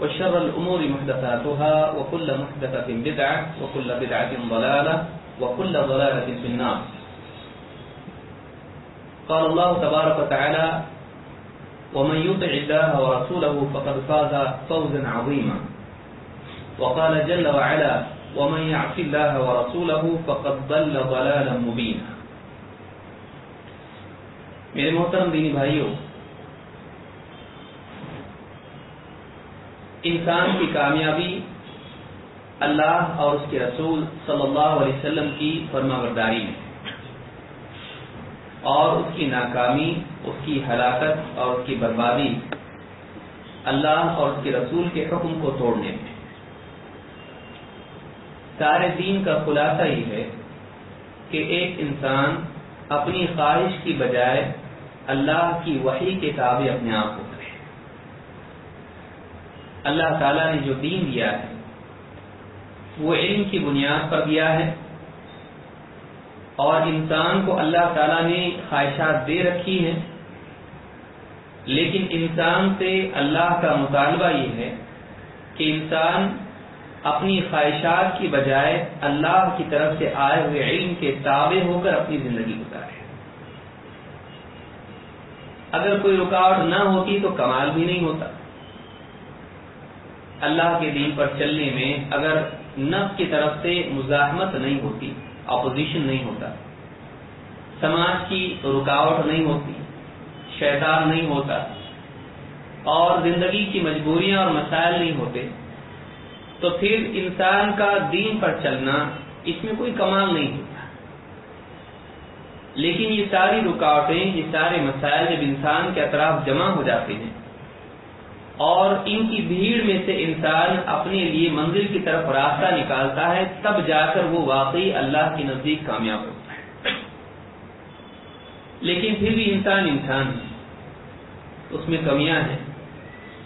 وشر الأمور محدثاتها وكل محدثة بدعة وكل بدعة ضلالة وكل ضلالة في النار. قال الله تبارك وتعالى ومن يطع الله ورسوله فقد فاز فوزا عظيما. وقال جل وعلا ومن يعص الله ورسوله فقد ضل ضلالا مبينا. میرے محترم دینی بھائیوں انسان کی کامیابی اللہ اور اس کے رسول صلی اللہ علیہ وسلم کی فرما برداری میں۔ اور اس کی ناکامی، اس کی ہلاکت اور اس کی بربادی اللہ اور اس کے رسول کے حکم کو توڑنے میں۔ سارے دین کا خلاصہ یہ ہے کہ ایک انسان اپنی خواہش کی بجائے اللہ کی وحی کے تابع اپنے آپ کو اللہ تعالیٰ نے جو دین دیا ہے، وہ علم کی بنیاد پر دیا ہے۔ اور انسان کو اللہ تعالیٰ نے خواہشات دے رکھی ہیں۔ لیکن انسان سے اللہ کا مطالبہ یہ ہے کہ انسان اپنی خواہشات کی بجائے اللہ کی طرف سے آئے ہوئے علم کے تابع ہو کر اپنی زندگی گزارے۔ اگر کوئی رکاوٹ نہ ہوتی تو کمال بھی نہیں ہوتا۔ اللہ کے دین پر چلنے میں اگر نف کی طرف سے مزاحمت نہیں ہوتی اپوزیشن نہیں ہوتا، سماج کی رکاوٹ نہیں ہوتی، شیطان نہیں ہوتا، اور زندگی کی مجبوریاں اور مسائل نہیں ہوتے، تو پھر انسان کا دین پر چلنا اس میں کوئی کمال نہیں ہوتا۔ لیکن یہ ساری رکاوٹیں، یہ سارے مسائل جب انسان کے اطراف جمع ہو جاتے ہیں اور ان کی بھیڑ میں سے انسان اپنے لیے منزل کی طرف راستہ نکالتا ہے، تب جا کر وہ واقعی اللہ کے نزدیک کامیاب ہوتا ہے۔ لیکن پھر بھی انسان انسان ہے۔ اس میں کمیاں ہیں۔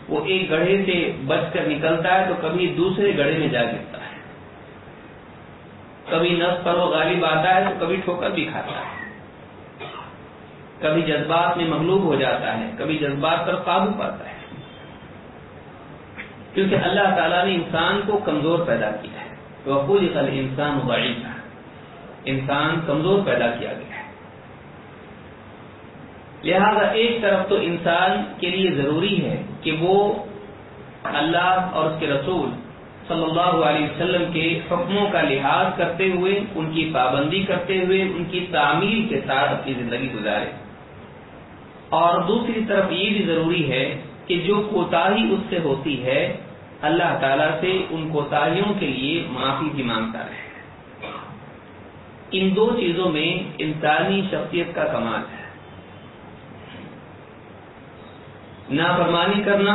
وہ ایک گڑھے سے بچ کر نکلتا ہے تو کبھی دوسرے گڑھے میں جا گرتا ہے۔ کبھی نس پر وہ غالب آتا ہے تو کبھی ٹھوکر بھی کھاتا ہے۔ کبھی جذبات میں مغلوب ہو جاتا ہے، کبھی جذبات پر قابو پاتا ہے۔ کیونکہ اللہ تعالیٰ نے انسان کو کمزور پیدا کیا ہے۔ وقول قل انسان ضعیف انسان کمزور پیدا کیا گیا ہے۔ لہذا ایک طرف تو انسان کے لیے ضروری ہے کہ وہ اللہ اور اس کے رسول صلی اللہ علیہ وسلم کے حکموں کا لحاظ کرتے ہوئے، ان کی پابندی کرتے ہوئے، ان کی تعمیل کے ساتھ اپنی زندگی گزارے۔ اور دوسری طرف یہ بھی ضروری ہے کہ جو کوتاہی اس سے ہوتی ہے، اللہ تعالی سے ان کوتاہیوں کے لیے معافی بھی مانگتا رہے ان دو چیزوں میں انسانی شخصیت کا کمال ہے۔ نافرمانی کرنا،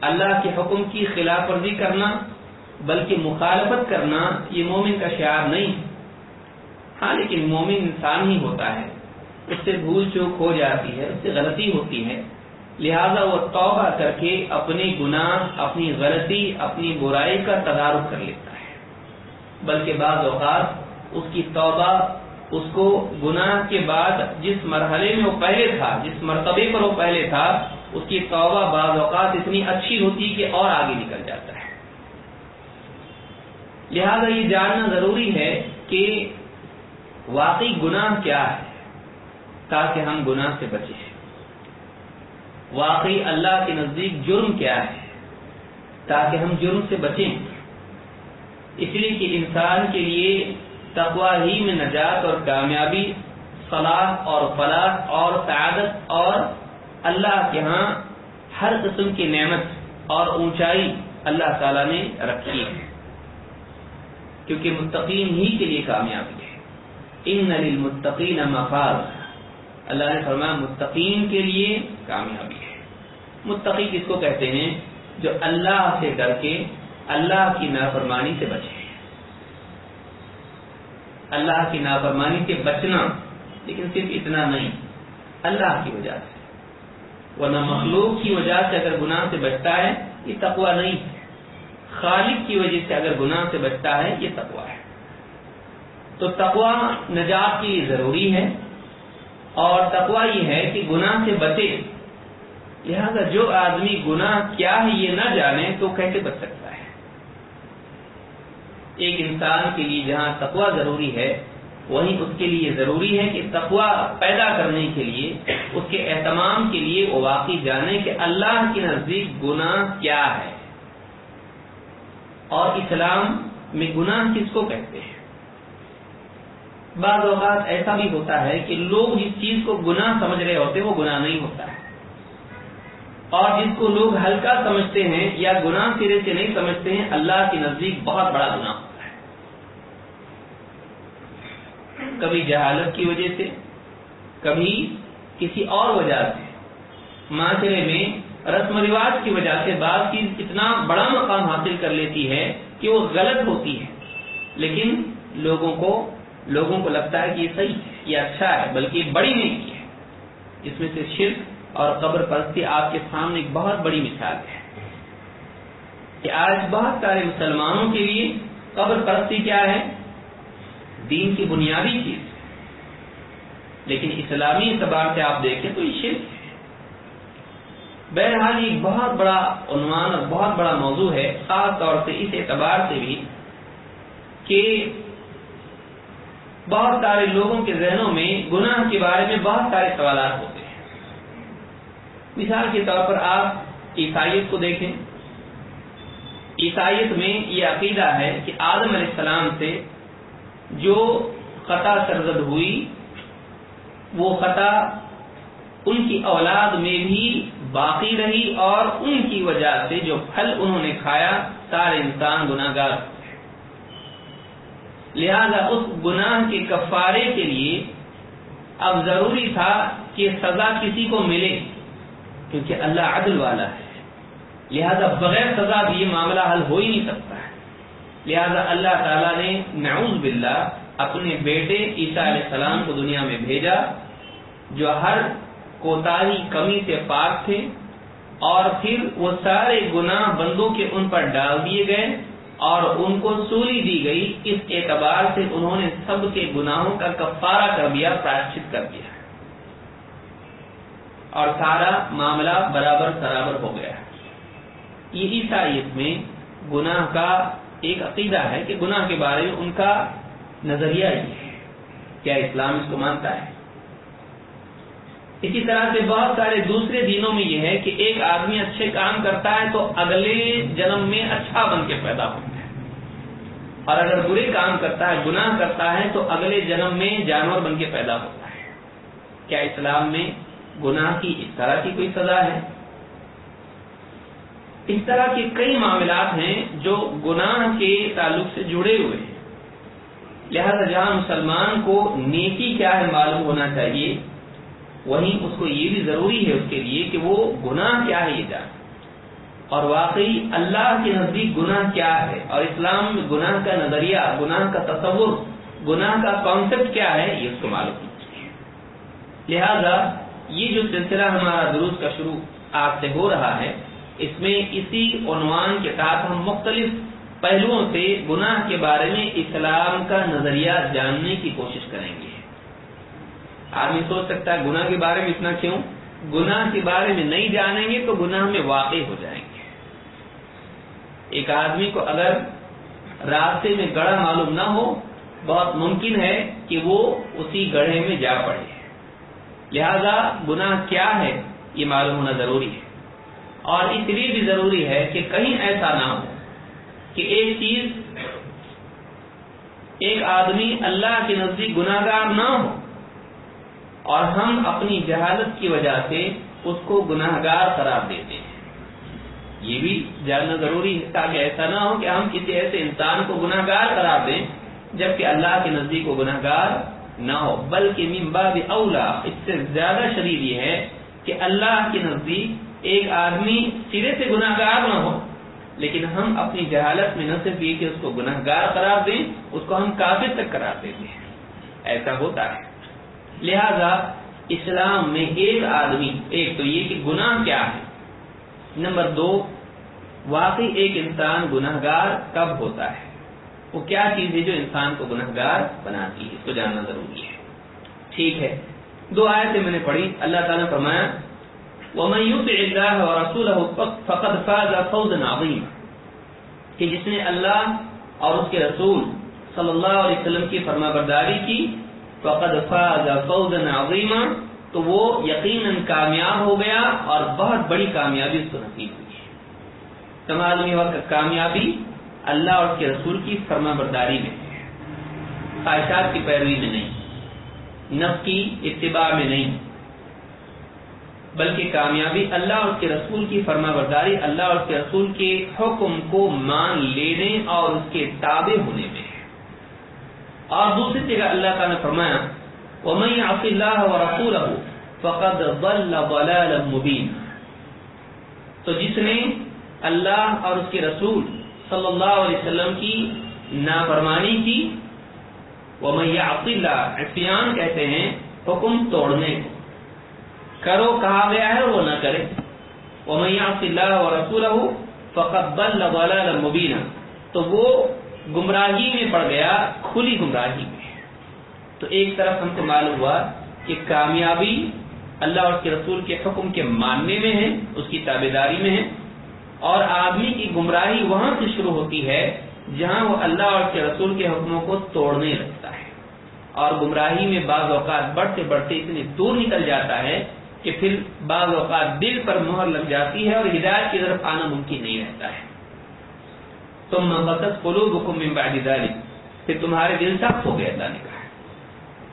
اللہ کے حکم کی خلاف ورزی کرنا، بلکہ مخالفت کرنا یہ مومن کا شعار نہیں ہاں لیکن مومن انسان ہی ہوتا ہے۔ اس سے بھول چوک ہو جاتی ہے، اس سے غلطی ہوتی ہے۔ لہذا وہ توبہ کر کے اپنے گناہ، اپنی غلطی، اپنی برائی کا تدارک کر لیتا ہے۔ بلکہ بعض اوقات اس کی توبہ، اس کو گناہ کے بعد جس مرحلے میں وہ پہلے تھا، جس مرتبے پر وہ پہلے تھا، اس کی توبہ بعض اوقات اتنی اچھی ہوتی کہ اور آگے نکل جاتا ہے۔ لہذا یہ جاننا ضروری ہے کہ واقعی گناہ کیا ہے تاکہ ہم گناہ سے بچیں۔ واقعی اللہ کے نزدیک جرم کیا ہے تاکہ ہم جرم سے بچیں۔ اس لیے کہ انسان کے لیے تقوا ہی میں نجات اور کامیابی، صلاح اور فلاح اور سعادت اور اللہ کے ہاں ہر قسم کی نعمت اور اونچائی اللہ تعالی نے رکھی ہے۔ کیونکہ متقین ہی کے لیے کامیابی ہے۔ ان للمتقین مفاز۔ اللہ نے فرمایا، متقین کے لیے کامیابی ہے۔ متقی کس کو کہتے ہیں؟ جو اللہ سے ڈر کے اللہ کی نافرمانی سے بچے اللہ کی نافرمانی سے بچنا لیکن صرف اتنا نہیں، اللہ کی وجہ سے۔ ورنہ مخلوق کی وجہ سے اگر گناہ سے بچتا ہے، یہ تقوا نہیں ہے۔ خالق کی وجہ سے اگر گناہ سے بچتا ہے، یہ تقوا ہے۔ تو تقوا نجات کی ضروری ہے۔ اور تقوا یہ ہے کہ گناہ سے بچے۔ لہذا جو آدمی گناہ کیا ہے یہ نہ جانے تو کیسے بچ سکتا ہے؟ ایک انسان کے لیے جہاں تقوا ضروری ہے وہیں اس کے لیے ضروری ہے کہ تقوا پیدا کرنے کے لیے، اس کے اہتمام کے لیے وہ واقعی جانے کہ اللہ کے نزدیک گناہ کیا ہے۔ اور اسلام میں گناہ کس کو کہتے ہیں؟ بعض اوقات ایسا بھی ہوتا ہے کہ لوگ جس چیز کو گناہ سمجھ رہے ہوتے وہ گناہ نہیں ہوتا۔ ہے اور جس کو لوگ ہلکا سمجھتے ہیں یا گناہ سرے سے نہیں سمجھتے ہیں، اللہ کے نزدیک بہت بڑا گناہ ہوتا ہے۔ کبھی جہالت کی وجہ سے، کبھی کسی اور وجہ سے۔ معاشرے میں رسم و رواج کی وجہ سے بعض چیز اتنا بڑا مقام حاصل کر لیتی ہے کہ وہ غلط ہوتی ہے۔ لیکن لوگوں کو لوگوں کو لگتا ہے کہ یہ صحیح ہے، یہ اچھا ہے، بلکہ بڑی نہیں ہے۔ اس میں سے شرک اور قبر پرستی آپ کے سامنے ایک بہت بڑی مثال ہے۔ کہ آج بہت سارے مسلمانوں کے لیے قبر پرستی کیا ہے؟ دین کی بنیادی چیز۔ لیکن اسلامی اعتبار سے آپ دیکھیں تو یہ شرک ہے۔ بہرحال یہ بہت بڑا عنوان اور بہت بڑا موضوع ہے، خاص طور سے اس اعتبار سے بھی کہ بہت سارے لوگوں کے ذہنوں میں گناہ کے بارے میں بہت سارے سوالات ہوتے ہیں۔ مثال کے طور پر آپ عیسائیت کو دیکھیں۔ عیسائیت میں یہ عقیدہ ہے کہ آدم علیہ السلام سے جو خطا سرزد ہوئی، وہ خطا ان کی اولاد میں بھی باقی رہی اور ان کی وجہ سے جو پھل انہوں نے کھایا، سارے انسان گناہ گار لہذا اس گناہ کے کفارے کے لیے اب ضروری تھا کہ سزا کسی کو ملے، کیونکہ اللہ عدل والا ہے۔ لہذا بغیر سزا بھی یہ معاملہ حل ہو ہی نہیں سکتا ہے۔ لہذا اللہ تعالیٰ نے نعوذ باللہ اپنے بیٹے عیسیٰ علیہ السلام کو دنیا میں بھیجا، جو ہر کوتاہی کمی سے پاک تھے، اور پھر وہ سارے گناہ بندوں کے ان پر ڈال دیے گئے۔ اور ان کو سولی دی گئی اس اعتبار سے انہوں نے سب کے گناہوں کا کفارہ کر دیا پراشت کر دیا۔ اور سارا معاملہ برابر برابر ہو گیا۔ یہ عیسائیت میں گناہ کا ایک عقیدہ ہے کہ گناہ کے بارے میں ان کا نظریہ یہ ہے۔ کیا اسلام اس کو مانتا ہے؟ اسی طرح سے بہت سارے دوسرے دینوں میں یہ ہے کہ ایک آدمی اچھے کام کرتا ہے تو اگلے جنم میں اچھا بن کے پیدا ہوتا ہے۔ اور اگر برے کام کرتا ہے، گناہ کرتا ہے، تو اگلے جنم میں جانور بن کے پیدا ہوتا ہے۔ کیا اسلام میں گناہ کی اس طرح کی کوئی سزا ہے؟ اس طرح کے کئی معاملات ہیں جو گناہ کے تعلق سے جڑے ہوئے ہیں۔ لہذا جہاں مسلمان کو نیکی کیا ہے معلوم ہونا چاہیے، وہیں اس کو یہ بھی ضروری ہے اس کے لیے کہ وہ گناہ کیا ہے یہ جانے اور واقعی اللہ کے نزدیک گناہ کیا ہے اور اسلام میں گناہ کا نظریہ، گناہ کا تصور، گناہ کا کانسیپٹ کیا ہے، یہ اس کو معلوم لہذا یہ جو سلسلہ ہمارا دروس کا شروع آج سے ہو رہا ہے، اس میں اسی عنوان کے ساتھ ہم مختلف پہلوؤں سے گناہ کے بارے میں اسلام کا نظریہ جاننے کی کوشش کریں گے۔ آدمی سوچ سکتا ہے گناہ کے بارے میں اتنا کیوں؟ گناہ کے بارے میں نہیں جانیں گے تو گناہ میں واقع ہو جائیں گے۔ ایک آدمی کو اگر راستے میں گڑھا معلوم نہ ہو، بہت ممکن ہے کہ وہ اسی گڑھے میں جا پڑے۔ لہذا گناہ کیا ہے؟ یہ معلوم ہونا ضروری ہے۔ اور اس لیے بھی ضروری ہے کہ کہیں ایسا نہ ہو کہ ایک چیز، ایک آدمی اللہ کے نزدیک گناہ گار نہ ہو اور ہم اپنی جہالت کی وجہ سے اس کو گناہ گار قرار دیتے ہیں یہ بھی جاننا ضروری ہے تاکہ ایسا نہ ہو کہ ہم کسی ایسے انسان کو گناہ گار قرار دیں، جبکہ اللہ کے نزدیک وہ گناہ گار نہ ہو۔ بلکہ ممبا اولا اس سے زیادہ شریر یہ ہے کہ اللہ کے نزدیک ایک آدمی سرے سے گناہ گار نہ ہو، لیکن ہم اپنی جہالت میں نہ صرف یہ کہ اس کو گناہ گار قرار دیں، اس کو ہم کافر تک قرار دیتے ہیں ایسا ہوتا ہے۔ لہذا اسلام میں ایک آدمی، ایک تو یہ کہ گناہ کیا ہے نمبر دو، واقعی ایک انسان گناہ گار کب ہوتا ہے؟ وہ کیا چیز ہے جو انسان کو گناہ گار بناتی ہے؟ اس کو جاننا ضروری ہے۔ ٹھیک ہے، دو آیتیں میں نے پڑھی۔ اللہ تعالیٰ نے فرمایا، وَمَن يُطِعِ اللَّهَ وَرَسُولَهُ فَقَدْ فَازَ فَوْزًا عَظِيمًا۔ کہ جس نے اللہ اور اس کے رسول صلی اللہ علیہ وسلم کی فرما برداری کی، فقد فاز فوزا عظیما تو وہ یقیناً کامیاب ہو گیا اور بہت بڑی کامیابی اس کو نصیب ہوئی۔ تمام وقت کامیابی اللہ اور اس کے رسول کی فرما برداری میں۔ خواہشات کی پیروی میں نہیں۔ نف کی اتباع میں نہیں۔ بلکہ کامیابی اللہ اور اس کے رسول کی فرما برداری اللہ اور اس کے رسول کے حکم کو مان لینے اور اس کے تابع ہونے میں۔ ہے اور دوسری جگہ اللہ تعالیٰ نے فرمایا وَمَن يَعْصِ اللَّهَ وَرَسُولَهُ فَقَدْ ضَلَّ ضَلَالًا مُبِينًا۔ تو جس نے اللہ اور اس کے رسول صلی اللہ علیہ وسلم کی نافرمانی کی، وَمَن يَعْصِ اللَّهَ، عصیان کہتے ہیں، حکم توڑنے۔ کو کرو کہا گیا ہے، وہ نہ کرے۔ وَمَن يَعْصِ اللَّهَ وَرَسُولَهُ فَقَدْ ضَلَّ ضَلَالًا مُبِينًا۔ تو وہ گمراہی میں پڑ گیا، کھلی گمراہی میں۔ تو ایک طرف ہم کو معلوم ہوا کہ کامیابی اللہ اور اس کے رسول کے حکم کے ماننے میں ہے، اس کی تابے داری میں ہے۔ اور آدمی کی گمراہی وہاں سے شروع ہوتی ہے جہاں وہ اللہ اور اس کے رسول کے حکموں کو توڑنے لگتا ہے۔ اور گمراہی میں بعض اوقات بڑھتے بڑھتے اتنی دور نکل جاتا ہے کہ پھر بعض اوقات دل پر مہر لگ جاتی ہے اور ہدایت کی طرف آنا ممکن نہیں رہتا ہے۔ تم مقصد قلوبکم من بعد ذلك پھر تمہارے دل سخت ہو گئے اللہ نے کہا۔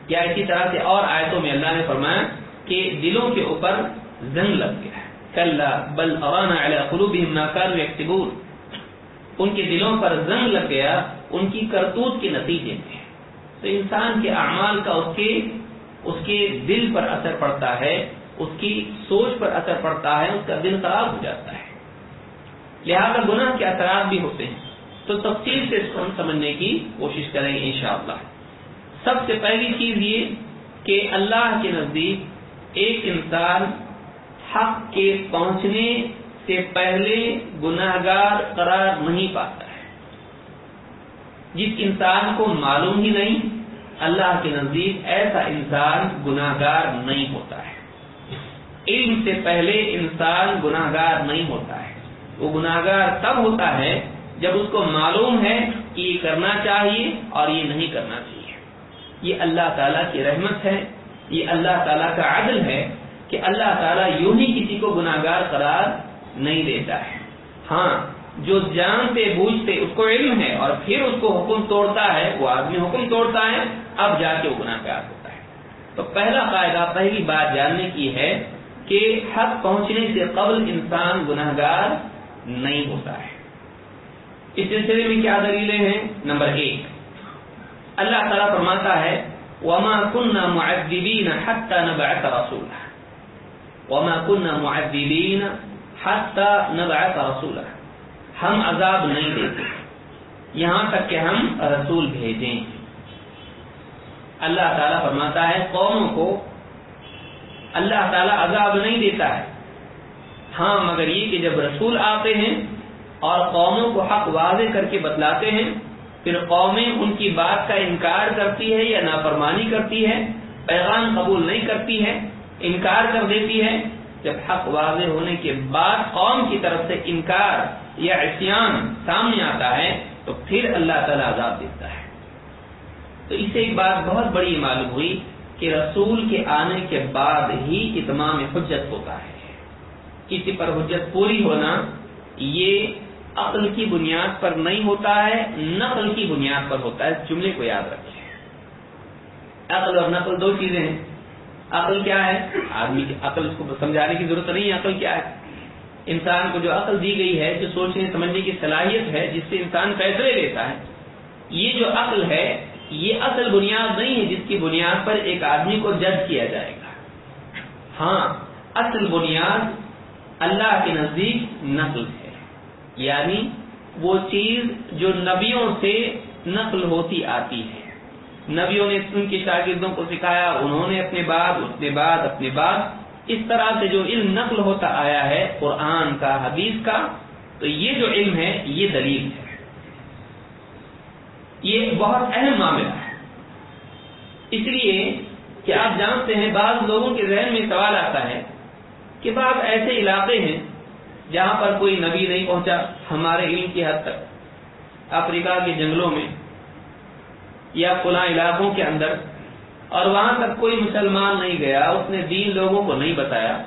یا اسی طرح سے اور آیتوں میں اللہ نے فرمایا کہ دلوں کے اوپر زنگ لگ گیا ہے۔ کلا بل ارانا علی قلوبهم ما كانوا يكتبون ان کے دلوں پر زنگ لگ گیا، ان کی کرتوت کے نتیجے میں۔ تو انسان کے اعمال کا اس کے اس کے دل پر اثر پڑتا ہے، اس کی سوچ پر اثر پڑتا ہے، اس کا دل خراب ہو جاتا ہے۔ لہذا گناہ کے اثرات بھی ہوتے ہیں۔ تو تفصیل سے اس کو ہم سمجھنے کی کوشش کریں گے انشاءاللہ۔ سب سے پہلی چیز یہ کہ اللہ کے نزدیک ایک انسان حق کے پہنچنے سے پہلے گناہ گار قرار نہیں پاتا ہے۔ جس انسان کو معلوم ہی نہیں، اللہ کے نزدیک ایسا انسان گناہ گار نہیں ہوتا ہے۔ علم سے پہلے انسان گناہ گار نہیں ہوتا ہے۔ وہ گناہ گار تب ہوتا ہے جب اس کو معلوم ہے کہ یہ کرنا چاہیے اور یہ نہیں کرنا چاہیے۔ یہ اللہ تعالیٰ کی رحمت ہے، یہ اللہ تعالیٰ کا عدل ہے کہ اللہ تعالیٰ یوں ہی کسی کو گناہ گار قرار نہیں دیتا ہے۔ ہاں جو جانتے بوجھتے اس کو علم ہے اور پھر اس کو حکم توڑتا ہے، وہ آدمی حکم توڑتا ہے، اب جا کے وہ گناہ گار ہوتا ہے۔ تو پہلا قاعدہ، پہلی بات جاننے کی ہے کہ حق پہنچنے سے قبل انسان گناہ گار نہیں ہوتا ہے۔ اس سلسلے میں کیا دلیلیں ہیں؟ نمبر ایک اللہ تعالیٰ فرماتا ہے، وما كنا معذبين حتى نبعث رسولا وما كنا معذبين حتى نبعث رسولا ہم عذاب نہیں دیتے۔ یہاں تک کہ ہم رسول بھیجیں۔ اللہ تعالیٰ فرماتا ہے، قوموں کو اللہ تعالیٰ عذاب نہیں دیتا ہے۔ ہاں مگر یہ کہ جب رسول آتے ہیں اور قوموں کو حق واضح کر کے بتلاتے ہیں پھر قومیں ان کی بات کا انکار کرتی ہے یا نافرمانی کرتی ہے، پیغام قبول نہیں کرتی ہے، انکار کر دیتی ہے۔ جب حق واضح ہونے کے بعد قوم کی طرف سے انکار یا عصیان سامنے آتا ہے، تو پھر اللہ تعالیٰ عذاب دیتا ہے۔ تو اس سے ایک بات بہت بڑی معلوم ہوئی کہ رسول کے آنے کے بعد ہی اتمام حجت ہوتا ہے۔ کسی پر حجت پوری ہونا یہ عقل کی بنیاد پر نہیں ہوتا ہے، نقل کی بنیاد پر ہوتا ہے، اس جملے کو یاد رکھیں۔ عقل اور نقل دو چیزیں ہیں۔ عقل کیا ہے؟ آدمی کی عقل اس کو سمجھانے کی ضرورت نہیں ہے، عقل کیا ہے؟ انسان کو جو عقل دی گئی ہے، جو سوچنے، سمجھنے کی صلاحیت ہے، جس سے انسان فیصلے لیتا ہے۔ یہ جو عقل ہے، یہ اصل بنیاد نہیں ہے جس کی بنیاد پر ایک آدمی کو جج کیا جائے گا۔ ہاں اصل بنیاد اللہ کے نزدیک نقل ہے۔ یعنی وہ چیز جو نبیوں سے نقل ہوتی آتی ہے۔ نبیوں نے ان کے شاگردوں کو سکھایا، انہوں نے اپنے بعد اپنے بعد اپنے بعد۔ اس طرح سے جو علم نقل ہوتا آیا ہے، قرآن کا، حدیث کا، تو یہ جو علم ہے، یہ دلیل ہے۔ یہ بہت اہم معاملہ ہے۔ اس لیے کہ آپ جانتے ہیں، بعض لوگوں کے ذہن میں سوال آتا ہے کہ بعض ایسے علاقے ہیں جہاں پر کوئی نبی نہیں پہنچا ہمارے علم کی حد تک۔ افریقہ کے جنگلوں میں یا فلاں علاقوں کے اندر۔ اور وہاں تک کوئی مسلمان نہیں گیا، اس نے دین لوگوں کو نہیں بتایا۔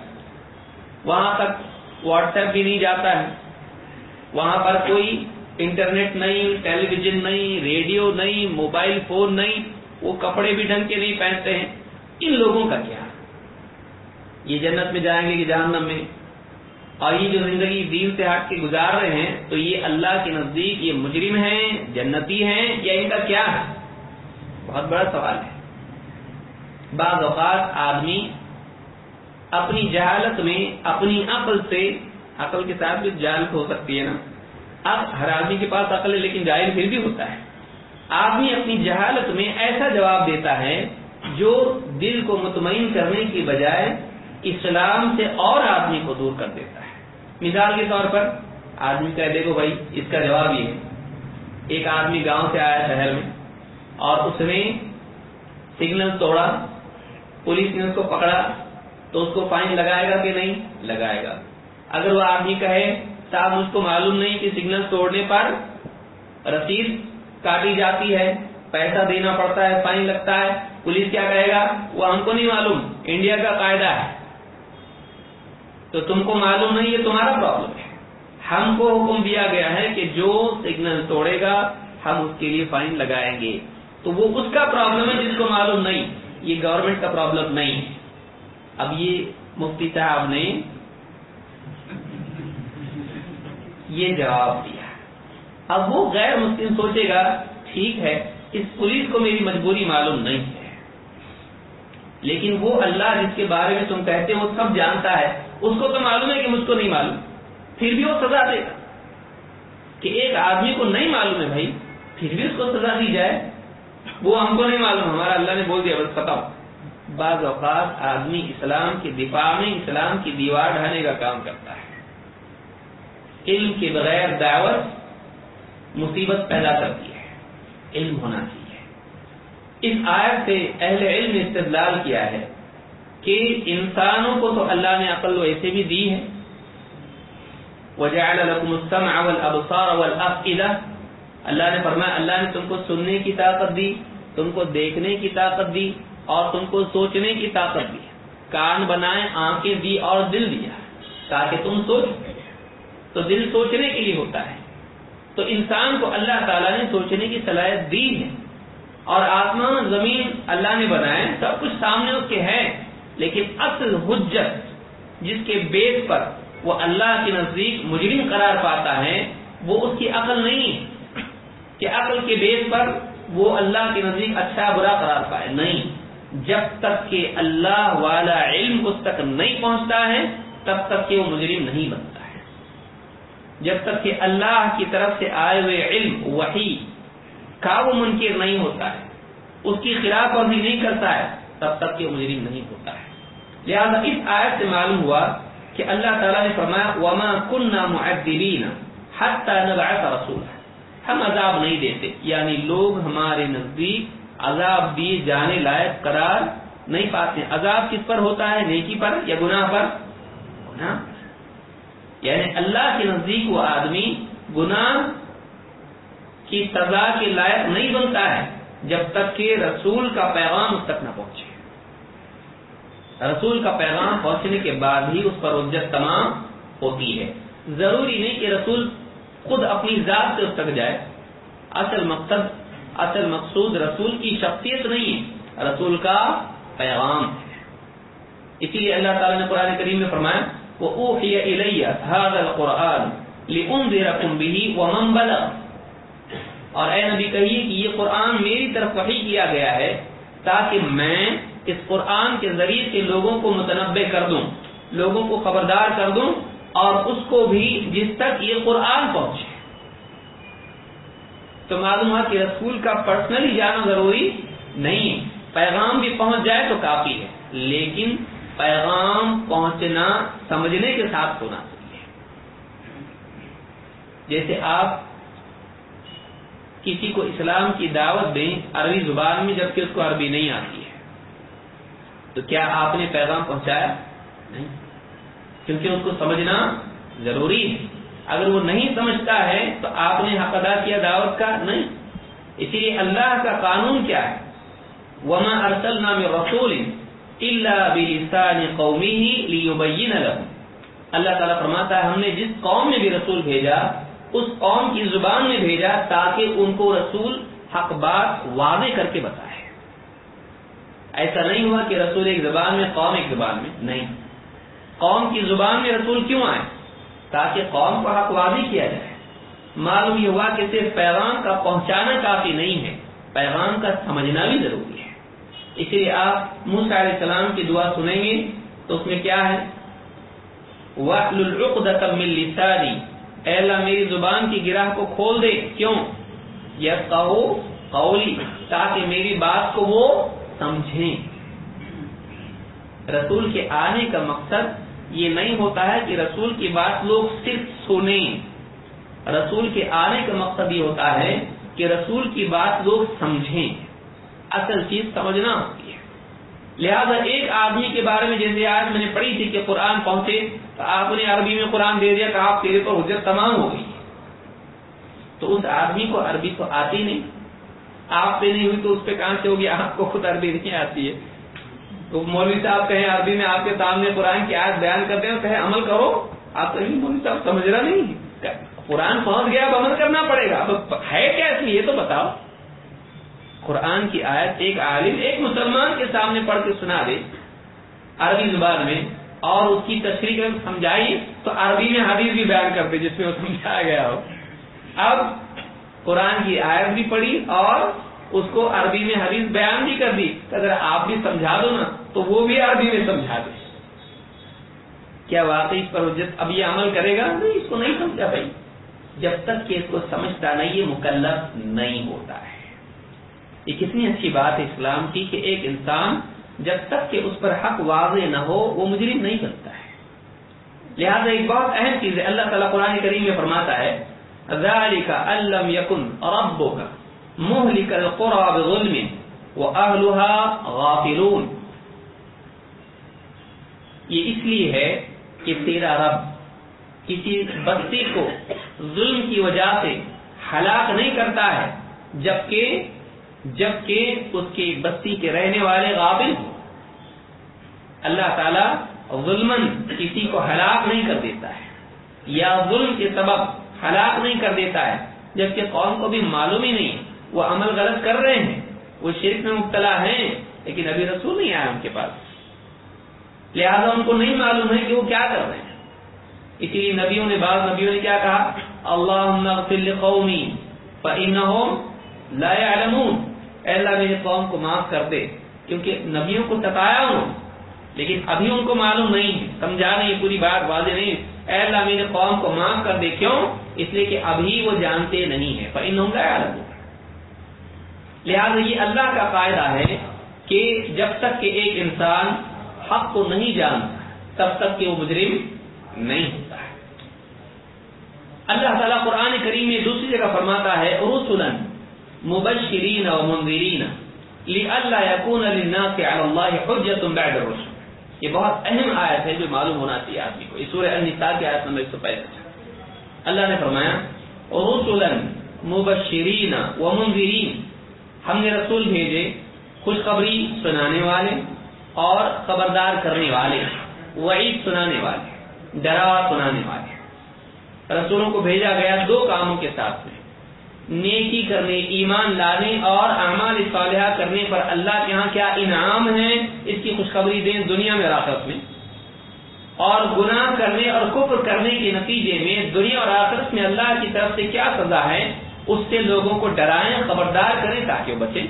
وہاں تک واٹس ایپ بھی نہیں جاتا ہے۔ وہاں پر کوئی انٹرنیٹ نہیں ٹیلی ویژن نہیں، ریڈیو نہیں، موبائل فون نہیں، وہ کپڑے بھی ڈھنگ کے نہیں پہنتے ہیں۔ ان لوگوں کا کیا؟ یہ جنت میں جائیں گے کہ جہنم میں؟ اور یہ جو زندگی دین سے ہٹ کے گزار رہے ہیں، تو یہ اللہ کے نزدیک یہ مجرم ہیں، جنتی ہیں، یا ان کا کیا ہے؟ بہت بڑا سوال ہے۔ بعض اوقات آدمی اپنی جہالت میں، اپنی عقل سے، عقل کے ساتھ بھی جہالت ہو سکتی ہے نا، اب ہر آدمی کے پاس عقل ہے، لیکن جاہل پھر بھی ہوتا ہے۔ آدمی اپنی جہالت میں ایسا جواب دیتا ہے جو دل کو مطمئن کرنے کی بجائے اسلام سے اور آدمی کو دور کر دیتا ہے۔ مثال کے طور پر آدمی کہہ دیکھو بھائی، اس کا جواب یہ ہے۔ ایک آدمی گاؤں سے آیا شہر میں اور اس نے سگنل توڑا، پولیس نے اس کو پکڑا تو اس کو فائن لگائے گا کہ نہیں؟ لگائے گا۔ اگر وہ آدمی کہے، صاحب، مجھ کو معلوم نہیں کہ سگنل توڑنے پر رسید کاٹی جاتی ہے، پیسہ دینا پڑتا ہے، فائن لگتا ہے، پولیس کیا کہے گا؟ وہ ہم کو نہیں معلوم، انڈیا کا قاعدہ ہے۔ تو تم کو معلوم نہیں، یہ تمہارا پرابلم ہے۔ ہم کو حکم دیا گیا ہے کہ جو سگنل توڑے گا، ہم اس کے لیے فائن لگائیں گے۔ تو وہ اس کا پرابلم ہے جس کو معلوم نہیں۔ یہ گورنمنٹ کا پرابلم نہیں۔ ہے اب یہ مفتی صاحب نے یہ جواب دیا۔ اب وہ غیر مسلم سوچے گا، ٹھیک ہے، اس پولیس کو میری مجبوری معلوم نہیں ہے۔ لیکن وہ اللہ جس کے بارے میں تم کہتے وہ سب جانتا ہے۔ اس کو تو معلوم ہے کہ مجھ کو نہیں معلوم۔ پھر بھی وہ سزا دے گا۔ کہ ایک آدمی کو نہیں معلوم ہے بھائی، پھر بھی اس کو سزا دی جائے۔ وہ ہم کو نہیں معلوم، ہمارا اللہ نے بول دیا، بس پتا بعض اوقات آدمی اسلام کے دفاع میں، اسلام کی دیوار ڈھانے کا کام کرتا ہے۔ علم کے بغیر دعوت مصیبت پیدا کرتی ہے۔ علم ہونا چاہیے۔ اس آیت سے اہل علم نے استدلال کیا ہے کہ انسانوں کو تو اللہ نے عقل ویسے بھی دی ہے۔ وجعل لكم السمع والابصار والافئده اللہ نے فرمایا، اللہ نے تم کو سننے کی طاقت دی، تم کو دیکھنے کی طاقت دی اور تم کو سوچنے کی طاقت دی۔ کان بنائے، آنکھیں دی اور دل دیا۔ تاکہ تم سوچ تو دل سوچنے کے لیے ہوتا ہے۔ تو انسان کو اللہ تعالیٰ نے سوچنے کی صلاحیت دی ہے۔ اور آسمان زمین اللہ نے بنائے، سب کچھ سامنے اس کے ہے، لیکن اصل حجت جس کے بیس پر وہ اللہ کے نزدیک مجرم قرار پاتا ہے، وہ اس کی عقل نہیں ہے۔ کہ عقل کے بیس پر وہ اللہ کے نزدیک اچھا برا قرار پائے، نہیں۔ جب تک کہ اللہ والا علم اس تک نہیں پہنچتا ہے، تب تک کہ وہ مجرم نہیں بنتا ہے۔ جب تک کہ اللہ کی طرف سے آئے ہوئے علم وہی کا وہ منکر نہیں ہوتا ہے، اس کی خلاف ورزی نہیں کرتا ہے، تب تک کہ مجرم نہیں ہوتا ہے۔ لہذا اس آیت سے معلوم ہوا کہ اللہ تعالیٰ نے فرمایا، وما کننا معذبین حتی نبعث رسولا۔ ہم عذاب نہیں دیتے یعنی لوگ ہمارے نزدیک عذاب دیے جانے لائق قرار نہیں پاتے۔ عذاب کس پر ہوتا ہے؟ نیکی پر یا گناہ پر؟ گناہ۔ یعنی اللہ کے نزدیک وہ آدمی گناہ کی سزا کے لائق نہیں بنتا ہے جب تک کہ رسول کا پیغام اس تک نہ پہنچے۔ رسول کا پیغام پہنچنے کے بعد ہی اس پر عجت تمام ہوتی ہے۔ ضروری نہیں کہ رسول خود اپنی ذات سے اس تک جائے۔ اصل مقصد، اصل مقصود رسول کی شخصیت نہیں ہے، رسول کا پیغام ہے۔ اسی لیے اللہ تعالیٰ نے قرآن کریم میں فرمایا وہ اوحی الیہ هذا القرآن لانذرکم به ومن بلغ اور اے نبی کہیے کہ یہ قرآن میری طرف وحی کیا گیا ہے تاکہ میں اس قرآن کے ذریعے سے لوگوں کو متنبع کر دوں، لوگوں کو خبردار کر دوں اور اس کو بھی جس تک یہ قرآن پہنچے۔ تو معلوم ہوا کہ رسول کا پرسنلی جانا ضروری نہیں ہے۔ پیغام بھی پہنچ جائے تو کافی ہے، لیکن پیغام پہنچنا، سمجھنے کے ساتھ ہونا۔ چاہیے جیسے آپ کسی کو اسلام کی دعوت دیں عربی زبان میں جبکہ اس کو عربی نہیں آتی ہے۔ تو کیا آپ نے پیغام پہنچایا؟ نہیں۔ کیونکہ اس کو سمجھنا ضروری ہے۔ اگر وہ نہیں سمجھتا ہے تو آپ نے حق ادا کیا دعوت کا؟ نہیں۔ اسی لیے اللہ کا قانون کیا ہے؟ وما ارسلنا من رسول الا بلسان قومه ليبين لهم۔ اللہ تعالیٰ فرماتا ہے، ہم نے جس قوم میں بھی رسول بھیجا اس قوم کی زبان میں بھیجا تاکہ ان کو رسول حق بات واضح کر کے بتائے۔ ایسا نہیں ہوا کہ رسول ایک زبان میں، قوم ایک زبان میں، نہیں۔ قوم کی زبان میں رسول کیوں آئے؟ تاکہ قوم کو حق واضح کیا جائے۔ معلوم یہ ہوا کہ صرف پیغام کا پہنچانا کافی نہیں ہے، پیغام کا سمجھنا بھی ضروری ہے۔ اسی لیے آپ موسیٰ علیہ السلام کی دعا سنیں گے تو اس میں کیا ہے؟ وَأْلُ الْعُقْدَةَ مِنْ لِسَانِي اے اللہ میری زبان کی گراہ کو کھول دے۔ کیوں؟ یفقهوا قولی، تاکہ میری بات کو وہ سمجھیں۔ رسول کے آنے کا مقصد یہ نہیں ہوتا ہے کہ رسول کی بات لوگ صرف سنیں۔ رسول کے آنے کا مقصد یہ ہوتا ہے کہ رسول کی بات لوگ سمجھیں۔ اصل چیز سمجھنا ہوتی ہے۔ لہذا ایک آدمی کے بارے میں جیسے آج میں نے پڑھی تھی کہ قرآن پہنچے۔ آپ نے عربی میں قرآن دے دیا کہ آپ تیرے پر حجت تمام ہو گئی۔ تو اس آدمی کو عربی تو آتی نہیں۔ آپ پہ نہیں ہوئی تو اس پہ کہاں سے ہوگی؟ آپ کو خود عربی نہیں آتی ہے۔ تو مولوی صاحب کہیں عربی میں آپ کے سامنے قرآن کی آج بیان کرتے ہیں کہیں عمل کرو۔ آپ کہیں مولوی صاحب سمجھ رہا نہیں قرآن پہنچ گیا اب عمل کرنا پڑے گا۔ اب ہے کیا اس لیے تو بتاؤ۔ قرآن کی آیت ایک عالم، ایک مسلمان کے سامنے پڑھ کے سنا دے۔ عربی زبان میں اور اس کی تشریح کر سمجھائی تو عربی میں حدیث بھی بیان کرتے جس میں وہ سمجھایا گیا ہو۔ اب قرآن کی آیت بھی پڑھی اور اس کو عربی میں حدیث بیان بھی کر دی۔ اگر آپ بھی سمجھا دو نا، تو وہ بھی عربی میں سمجھا دے۔ کیا واقعی اس پر حجت اب یہ عمل کرے گا؟ نہیں، اس کو نہیں سمجھا بھائی۔ جب تک کہ اس کو سمجھتا نہیں یہ مکلف نہیں ہوتا ہے۔ یہ کتنی اچھی بات ہے اسلام کی کہ ایک انسان جب تک کہ اس پر حق واضح نہ ہو، وہ مجرم نہیں بنتا ہے۔ لہذا ایک بہت اہم چیز ہے، اللہ تعالیٰ قرآن کریم میں فرماتا ہے، ذَلِكَ أَلَّمْ يَكُنْ رَبُّكَ مُهْلِكَ الْقُرَى بِظُلْمٍ وَأَهْلُهَا غَافِلُونَ۔ یہ اس لیے ہے کہ تیرا رب کسی بستی کو ظلم کی وجہ سے ہلاک نہیں کرتا ہے، جبکہ جبکہ اس کی بستی کے رہنے والے غافل ہوں۔ اللہ تعالی ظلمن کسی کو ہلاک نہیں کر دیتا ہے یا ظلم کے سبب ہلاک نہیں کر دیتا ہے، جبکہ قوم کو بھی معلوم ہی نہیں وہ عمل غلط کر رہے ہیں، وہ شرک میں مبتلا ہیں، لیکن ابھی رسول نہیں آیا ان کے پاس۔ لہذا ان کو نہیں معلوم ہے کہ وہ کیا کر رہے ہیں۔ اسی لیے نبیوں نے، بعض نبیوں نے کیا کہا اللہ قومی لا يعلمون اے اللہ، میرے قوم کو معاف کر دے، کیونکہ نبیوں کو تتایا انہوں لیکن ابھی ان کو معلوم نہیں ہے۔ سمجھا نہیں، پوری بات واضح نہیں اے اللہ، میرے قوم کو معاف کر دے کیوں؟ اس لیے کہ ابھی وہ جانتے نہیں ہے پر انہوں لا يعلمون۔ لہذا یہ اللہ کا فائدہ ہے کہ جب تک کہ ایک انسان حق کو نہیں جانتا، تب تک کہ وہ مجرم نہیں ہوتا ہے۔ اللہ تعالیٰ قرآن کریم میں دوسری جگہ فرماتا ہے، رسلا مبشرین و منذرین، لئلا يكون للناس على الله حجة بعد الرسل۔ یہ بہت اہم آیت ہے جو معلوم ہونا چاہیے آدمی کو۔ یہ سورہ النساء کی آیت نمبر 165 اللہ نے فرمایا، رسلا مبشرین و منذرین، ہم نے رسول بھیجے، خوشخبری سنانے والے اور خبردار کرنے والے، وعید سنانے والے ڈراوا سنانے والے۔ رسولوں کو بھیجا گیا دو کاموں کے ساتھ میں۔ نیکی کرنے، ایمان لانے اور اعمال صالحہ کرنے پر اللہ کے ہاں کیا انعام ہے اس کی خوشخبری دیں دنیا میں آخرت میں۔ اور گناہ کرنے اور کفر کرنے کے نتیجے میں دنیا اور آخرت میں اللہ کی طرف سے کیا سزا ہے؟ اس سے لوگوں کو ڈرائیں، خبردار کریں تاکہ وہ بچیں۔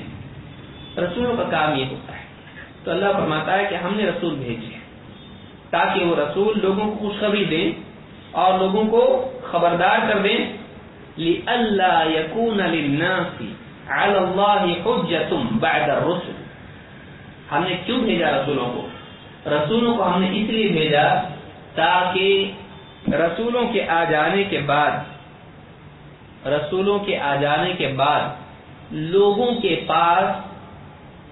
رسولوں کا کام یہ ہوتا ہے۔ تو اللہ فرماتا ہے کہ ہم نے رسول بھیجے تاکہ وہ رسول لوگوں کو خوشخبری دیں اور لوگوں کو خبردار کر دیں۔ اللہ یقون بعد الرسل. ہم نے کیوں بھیجا رسولوں کو؟ رسولوں کو ہم نے اس لیے بھیجا تاکہ رسولوں کے آ جانے کے بعد، رسولوں کے آ جانے کے بعد لوگوں کے پاس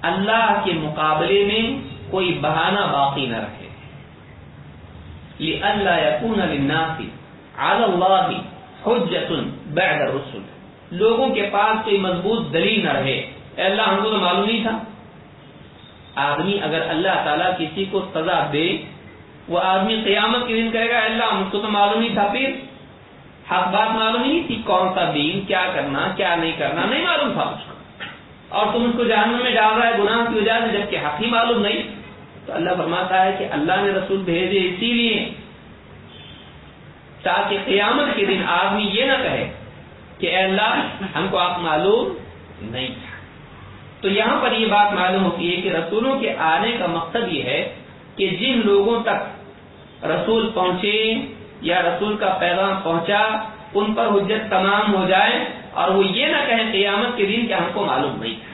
اللہ کے مقابلے میں کوئی بہانہ باقی نہ رہے۔ اللہ یقون اللہ حجت بعد الرسل. لوگوں کے پاس کوئی مضبوط دلیل نہ رہے. اے اللہ، ہم کو تو معلوم نہیں تھا. آدمی اگر اللہ تعالیٰ کسی کو سزا دے، وہ آدمی قیامت کے دن کہے گا اللہ، ہم کو تو معلوم نہیں تھا. پھر حق بات معلوم نہیں تھی کون سا دین، کیا کرنا، کیا نہیں کرنا، نہیں معلوم تھا اس کو. اور تم اس کو جہنم میں ڈال رہا ہے، گناہ کی وجہ سے، جبکہ حق ہی معلوم نہیں. تو اللہ فرماتا ہے کہ اللہ نے رسول بھیجے، اسی لیے تاکہ قیامت کے دن آدمی یہ نہ کہے کہ اے اللہ، ہم کو آپ معلوم نہیں تھا۔ تو یہاں پر یہ بات معلوم ہوتی ہے کہ رسولوں کے آنے کا مقصد یہ ہے کہ جن لوگوں تک رسول پہنچے یا رسول کا پیغام پہنچا، ان پر حجت تمام ہو جائے اور وہ یہ نہ کہیں قیامت کے دن کہ ہم کو معلوم نہیں تھا۔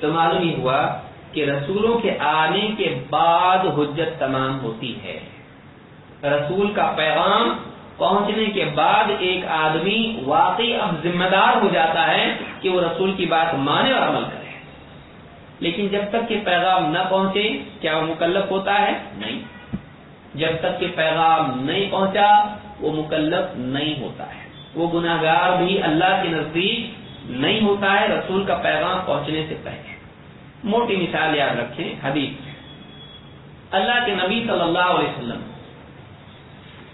تو معلوم ہی ہوا کہ رسولوں کے آنے کے بعد حجت تمام ہوتی ہے۔ رسول کا پیغام پہنچنے کے بعد ایک آدمی واقعی اب ذمہ دار ہو جاتا ہے کہ وہ رسول کی بات مانے اور عمل کرے۔ لیکن جب تک کہ پیغام نہ پہنچے، کیا وہ مکلف ہوتا ہے؟ نہیں۔ جب تک کہ پیغام نہیں پہنچا، وہ مکلف نہیں ہوتا ہے۔ وہ گناہ گار بھی اللہ کے نزدیک نہیں ہوتا ہے رسول کا پیغام پہنچنے سے پہلے۔ موٹی مثال یاد رکھیں، حدیث اللہ کے نبی صلی اللہ علیہ وسلم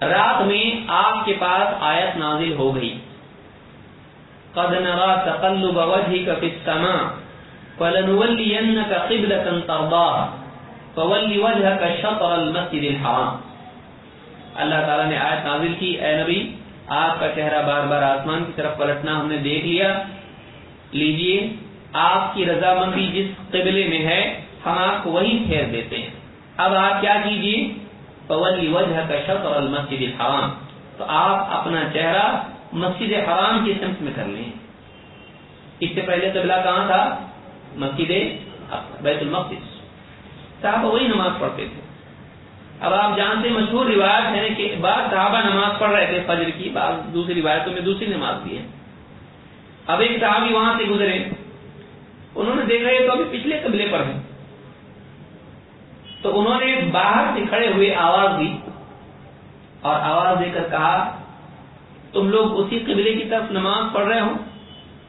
رات میں آپ کے پاس آیت نازل ہو گئی۔ قد نرى تقلب وجهك في السماء فلنولينك قبلة ترضاها فول وجهك شطر المسجد الحرام۔ اللہ تعالیٰ نے آیت نازل کی۔ اے نبی، آپ کا چہرہ بار بار آسمان کی طرف پلٹنا ہم نے دیکھ لیا۔ لیجیے، آپ کی رضامندی جس قبلے میں ہے، ہم آپ کو وہی پھیر دیتے ہیں۔ اب آپ کیا کیجیے؟ فولی وجہ کا شط اور المسجد الحرام تو آپ اپنا چہرہ مسجد حرام کی سمت میں کر لیں۔ اس سے پہلے قبلہ کہاں تھا؟ مسجد بیت المقدس۔ صحابہ وہی نماز پڑھتے تھے۔ اب آپ جانتے مشہور روایت ہے کہ بعض صحابہ نماز پڑھ رہے تھے فجر کی، بعض دوسری روایتوں میں دوسری نماز بھی ہے۔ اب ایک صحابی وہاں سے گزرے۔ انہوں نے دیکھا یہ تو ابھی پچھلے قبلے پر ہیں۔ تو انہوں نے باہر سے کھڑے ہوئے آواز دی اور آواز دے کر کہا، تم لوگ اسی قبلے کی طرف نماز پڑھ رہے ہو،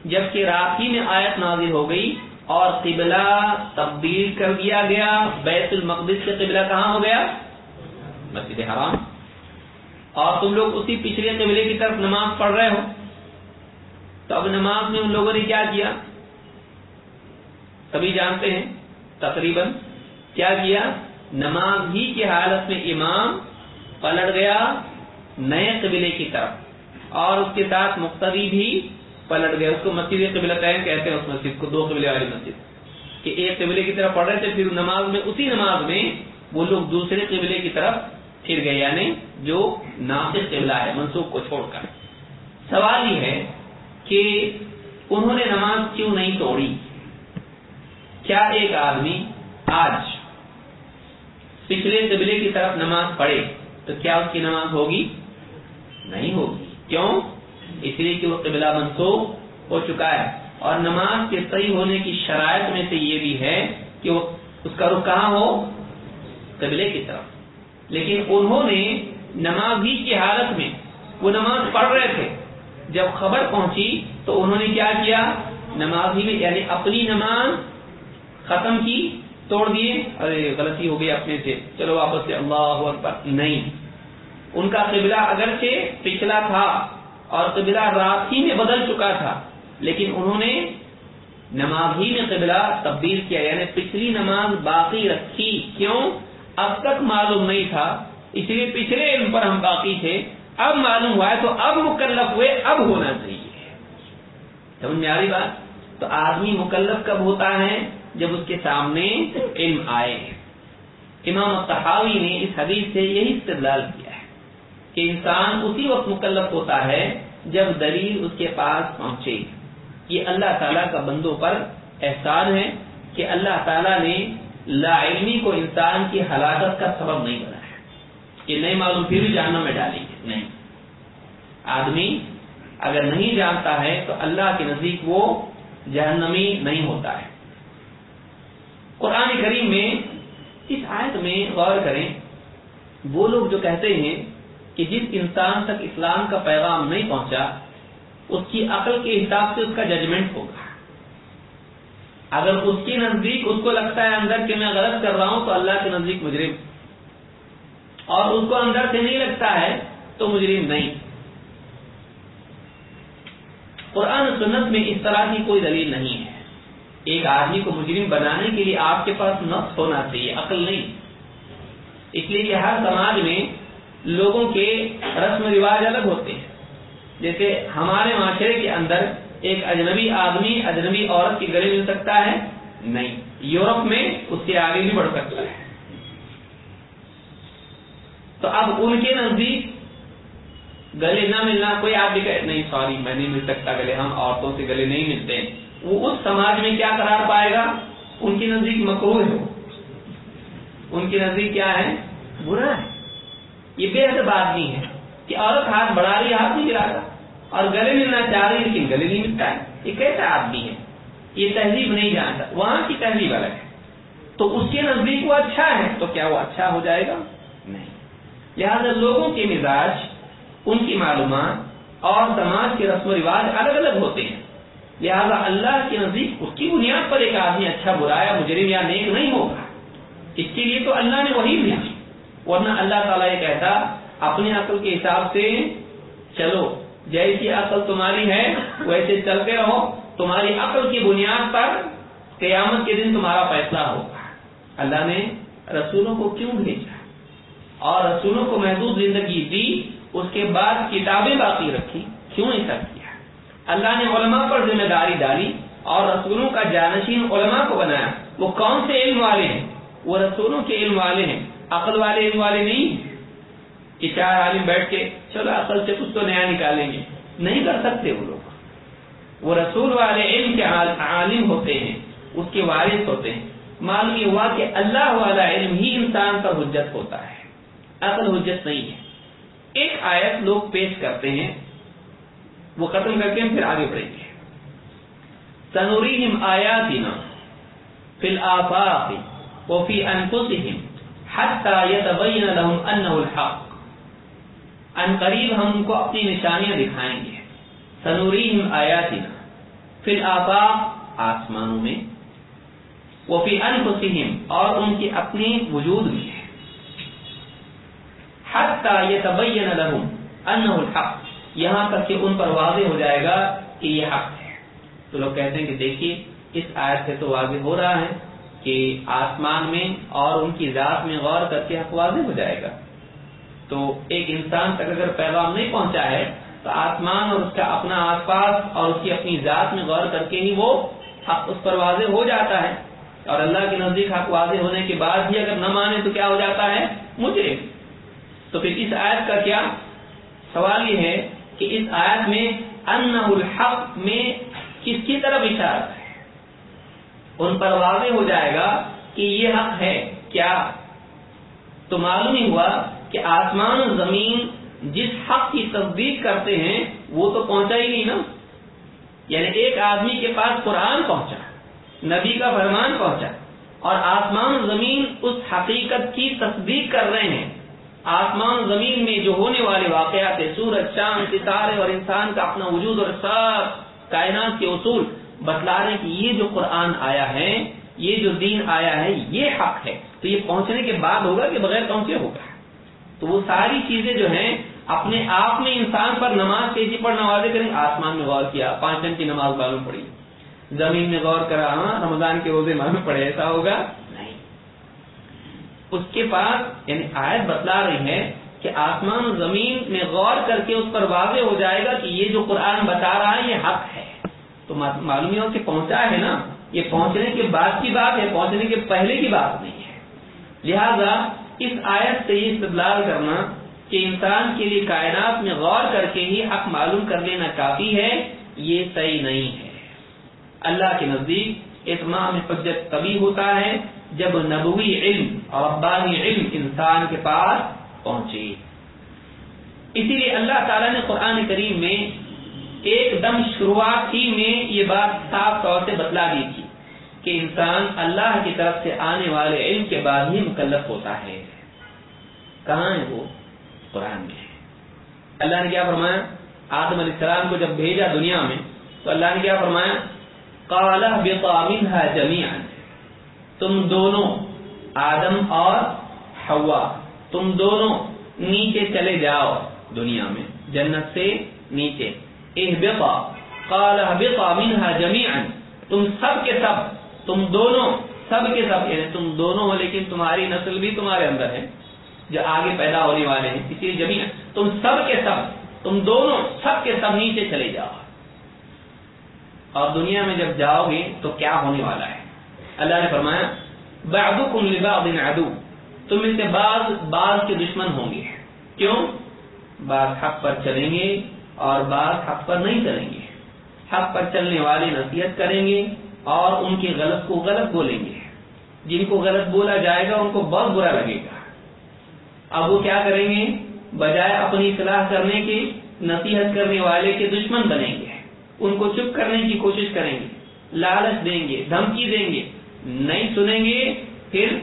جبکہ رات ہی میں آیت نازل ہو گئی اور قبلہ تبدیل کر دیا گیا، بیت المقدس سے قبلہ کہاں ہو گیا؟ مسجد حرام. اور تم لوگ اسی پچھلے قبلے کی طرف نماز پڑھ رہے ہو، تو اب نماز میں ان لوگوں نے کیا کیا؟ سبھی جانتے ہیں، تقریباً کیا کیا؟ نماز ہی کی حالت میں امام پلٹ گیا نئے قبلے کی طرف اور اس کے ساتھ مقتدی بھی پلٹ گیا۔ اس کو مسجد قبلہ تعین کہتے ہیں، اس مسجد کو دو قبلے والی مسجد کہ ایک قبلے کی طرف پڑھ رہے تھے، پھر نماز میں، اسی نماز میں وہ لوگ دوسرے قبلے کی طرف پھر گئے یعنی جو ناصر قبلہ ہے، منسوخ کو چھوڑ کر۔ سوال یہ ہے کہ انہوں نے نماز کیوں نہیں توڑی؟ کیا ایک آدمی آج پچھلے قبلے کی طرف نماز پڑھے، تو کیا اس کی نماز ہوگی؟ نہیں ہوگی۔ کیوں؟ اس لیے کہ وہ قبلہ منسوخ ہو چکا ہے۔ اور نماز کے صحیح ہونے کی شرائط میں سے یہ بھی ہے کہ وہ اس کا رخ کہاں ہو؟ قبلے کی طرف۔ لیکن انہوں نے نماز ہی کی حالت میں وہ نماز پڑھ رہے تھے۔ جب خبر پہنچی تو انہوں نے کیا کیا؟ نماز ہی میں یعنی اپنی نماز ختم کی۔ توڑ دیے۔ ارے، غلطی ہو گئی اپنے سے۔ چلو واپس سے۔ اللہ اکبر۔ نہیں۔ ان کا قبلہ اگرچہ پچھلا تھا اور قبلہ رات ہی میں بدل چکا تھا، لیکن انہوں نے نماز ہی میں قبلہ تبدیل کیا یعنی پچھلی نماز باقی رکھی۔ کیوں؟ اب تک معلوم نہیں تھا۔ اس لیے پچھلے علم پر ہم باقی تھے۔ اب معلوم ہوا ہے تو اب مکلف ہوئے، اب ہونا چاہیے۔ سمجھ میں آ رہی بات؟ تو آدمی مکلف کب ہوتا ہے؟ جب اس کے سامنے علم آئے۔ امام تحاوی نے اس حدیث سے یہی استدلال کیا ہے کہ انسان اسی وقت مکلف ہوتا ہے جب دلیل اس کے پاس پہنچے۔ یہ اللہ تعالیٰ کا بندوں پر احسان ہے کہ اللہ تعالیٰ نے لا علمی کو انسان کی ہلاکت کا سبب نہیں بنایا۔ کہ نہیں معلوم پھر بھی جاننا میں ڈالیں گے۔ نہیں۔ آدمی اگر نہیں جانتا ہے تو اللہ کے نزدیک وہ جہنمی نہیں ہوتا ہے۔ قرآن کریم میں اس آیت میں غور کریں، وہ لوگ جو کہتے ہیں کہ جس انسان تک اسلام کا پیغام نہیں پہنچا، اس کی عقل کے حساب سے اس کا ججمنٹ ہوگا۔ اگر اس کے نزدیک اس کو لگتا ہے اندر کہ میں غلط کر رہا ہوں، تو اللہ کے نزدیک مجرم۔ اور اس کو اندر سے نہیں لگتا ہے، تو مجرم نہیں۔ قرآن سنت میں اس طرح کی کوئی دلیل نہیں ہے۔ ایک آدمی کو مجرم بنانے کے لیے آپ کے پاس نفس ہونا چاہیے، عقل نہیں۔ اس لیے کہ ہر سماج میں لوگوں کے رسم رواج الگ ہوتے ہیں۔ جیسے ہمارے معاشرے کے اندر ایک اجنبی آدمی اجنبی عورت کے گلے مل سکتا ہے؟ نہیں۔ یورپ میں اس سے آگے بھی بڑھ سکتا ہے۔ تو اب ان کے نزدیک گلے نہ ملنا، کوئی آپ بھی کہ نہیں، سوری، میں نہیں مل سکتا گلے، ہم عورتوں سے گلے نہیں ملتے۔ وہ اس سماج میں کیا قرار پائے گا؟ ان کے نزدیک مکرو ہے۔ ان کے نزدیک کیا ہے؟ برا ہے۔ یہ بے ادب آدمی ہے کہ عورت ہاتھ بڑھا رہی ہاتھ نہیں گرا رہا۔ اور گلے ملنا چاہ رہی لیکن گلے نہیں ملتا ہے۔ یہ کیسا آدمی ہے؟ یہ تہذیب نہیں جانتا۔ وہاں کی تہذیب الگ ہے۔ تو اس کے نزدیک وہ اچھا ہے، تو کیا وہ اچھا ہو جائے گا؟ نہیں۔ لہذا لوگوں کے مزاج، ان کی معلومات اور سماج کے رسم و رواج الگ الگ ہوتے ہیں۔ لہذا اللہ کے نزدیک اس کی بنیاد پر ایک آدمی اچھا برایا مجرم یا نیک نہیں ہوگا۔ اس کے لیے تو اللہ نے وہی دیا۔ ورنہ اللہ تعالیٰ یہ کہتا اپنی عقل کے حساب سے چلو، جیسی عقل تمہاری ہے، ویسے چلتے رہو۔ تمہاری عقل کی بنیاد پر قیامت کے دن تمہارا فیصلہ ہوگا۔ اللہ نے رسولوں کو کیوں بھیجا؟ اور رسولوں کو محدود زندگی دی، اس کے بعد کتابیں باقی رکھی۔ کیوں ایسا کیا اللہ نے علماء پر ذمہ داری ڈالی اور رسولوں کا جانشین علماء کو بنایا۔ وہ کون سے علم والے ہیں؟ وہ رسولوں کے علم والے ہیں۔ عقل والے علم والے نہیں۔ کہ چار عالم بیٹھ کے، چلو عقل سے کچھ تو نیا نکالیں گے۔ نہیں کر سکتے وہ لوگ۔ وہ رسول والے علم کے عالم ہوتے ہیں۔ اس کے وارث ہوتے ہیں۔ معلوم یہ ہوا کہ اللہ والا علم ہی انسان کا حجت ہوتا ہے۔ عقل حجت نہیں ہے۔ ایک آیت لوگ پیش کرتے ہیں۔ وہ ختم کر کے ہم پھر آگے بڑھیں گے۔ تنوریم آیاتنا فی الآفاق وفی انفسهم حتی یتبین لهم انه الحق۔ ان قریب ہم ان کو اپنی نشانیاں دکھائیں گے۔ تنوریم آیاتنا فی الآفاق آسمانوں میں وفی انفسهم اور ان کی اپنی وجود میں۔ ہے حتی یتبین لهم انه الحق۔ یہاں تک کہ ان پر واضح ہو جائے گا کہ یہ حق ہے۔ تو لوگ کہتے ہیں کہ دیکھیے، اس آیت سے تو واضح ہو رہا ہے کہ آسمان میں اور ان کی ذات میں غور کر کے حق واضح ہو جائے گا۔ تو ایک انسان تک اگر پیغام نہیں پہنچا ہے، تو آسمان اور اس کا اپنا آس پاس اور اس کی اپنی ذات میں غور کر کے ہی وہ حق اس پر واضح ہو جاتا ہے۔ اور اللہ کے نزدیک حق واضح ہونے کے بعد بھی اگر نہ مانے تو کیا ہو جاتا ہے؟ مجھے تو پھر اس آیت کا کیا سوال یہ ہے کہ اس آیت میں ان الحق میں کس کی طرف اشارت ہے؟ ان پر واضح ہو جائے گا کہ یہ حق ہے۔ کیا؟ تو معلوم ہی ہوا کہ آسمان و زمین جس حق کی تصدیق کرتے ہیں، وہ تو پہنچا ہی نہیں نا۔ یعنی ایک آدمی کے پاس قرآن پہنچا، نبی کا فرمان پہنچا اور آسمان و زمین اس حقیقت کی تصدیق کر رہے ہیں۔ آسمان زمین میں جو ہونے والے واقعات سورج، چاند، ستارے اور انسان کا اپنا وجود اور سب کائنات کے اصول بتلا رہے ہیں کہ یہ جو قرآن آیا ہے، یہ جو دین آیا ہے، یہ حق ہے۔ تو یہ پہنچنے کے بعد ہوگا کہ بغیر پہنچے ہوگا۔ تو وہ ساری چیزیں جو ہیں، اپنے آپ میں انسان پر نماز تیزی پر نوازے کریں، آسمان میں غور کیا، پانچ دن کی نماز معلوم پڑی۔ زمین میں غور کرا ہاں رمضان کے روزے معلوم پڑے، ایسا ہوگا۔ اس کے پاس یعنی آیت بتلا رہی ہے کہ آسمان و زمین میں غور کر کے اس پر واضح ہو جائے گا کہ یہ جو قرآن بتا رہا ہے یہ حق ہے۔ تو معلوم ہو کہ پہنچا ہے نا؟ یہ پہنچنے کے بعد کی بات ہے، پہنچنے کے پہلے کی بات نہیں ہے۔ لہذا اس آیت سے یہ استدلال کرنا کہ انسان کے لیے کائنات میں غور کر کے ہی حق معلوم کر لینا کافی ہے، یہ صحیح نہیں ہے۔ اللہ کے نزدیک اتمام حجت تبھی ہوتا ہے جب نبوی علم اور ابانی علم انسان کے پاس پہنچے اسی لیے اللہ تعالیٰ نے قرآن کریم میں ایک دم شروعات ہی میں یہ بات صاف طور سے بتلا دی تھی کہ انسان اللہ کی طرف سے آنے والے علم کے بعد ہی مکلف ہوتا ہے۔ کہاں ہے وہ؟ قرآن میں۔ اللہ نے کیا فرمایا؟ آدم علیہ السلام کو جب بھیجا دنیا میں تو اللہ نے کیا فرمایا؟ کالا جمیان تم دونوں آدم اور ہوا تم دونوں نیچے چلے جاؤ دنیا میں، جنت سے نیچے۔ جمیان تم سب کے سب، تم دونوں سب کے سب یعنی تم دونوں ہو لیکن تمہاری نسل بھی تمہارے اندر ہے، جو آگے پیدا ہونے والے ہیں، اسی لیے جمیان تم سب کے سب، تم دونوں سب کے سب نیچے چلے جاؤ۔ اور دنیا میں جب جاؤ گے تو کیا ہونے والا ہے؟ اللہ نے فرمایا، بعضکم لبعض عدو، تم ان سے بعض بعض کے دشمن ہوں گے۔ کیوں؟ بعض حق پر چلیں گے اور بعض حق پر نہیں چلیں گے۔ حق پر چلنے والے نصیحت کریں گے اور ان کے غلط کو غلط بولیں گے۔ جن کو غلط بولا جائے گا، ان کو بہت برا لگے گا۔ اب وہ کیا کریں گے؟ بجائے اپنی اصلاح کرنے کے، نصیحت کرنے والے کے دشمن بنیں گے۔ ان کو چپ کرنے کی کوشش کریں گے۔ لالچ دیں گے، دھمکی دیں گے۔ نہیں سنیں گے، پھر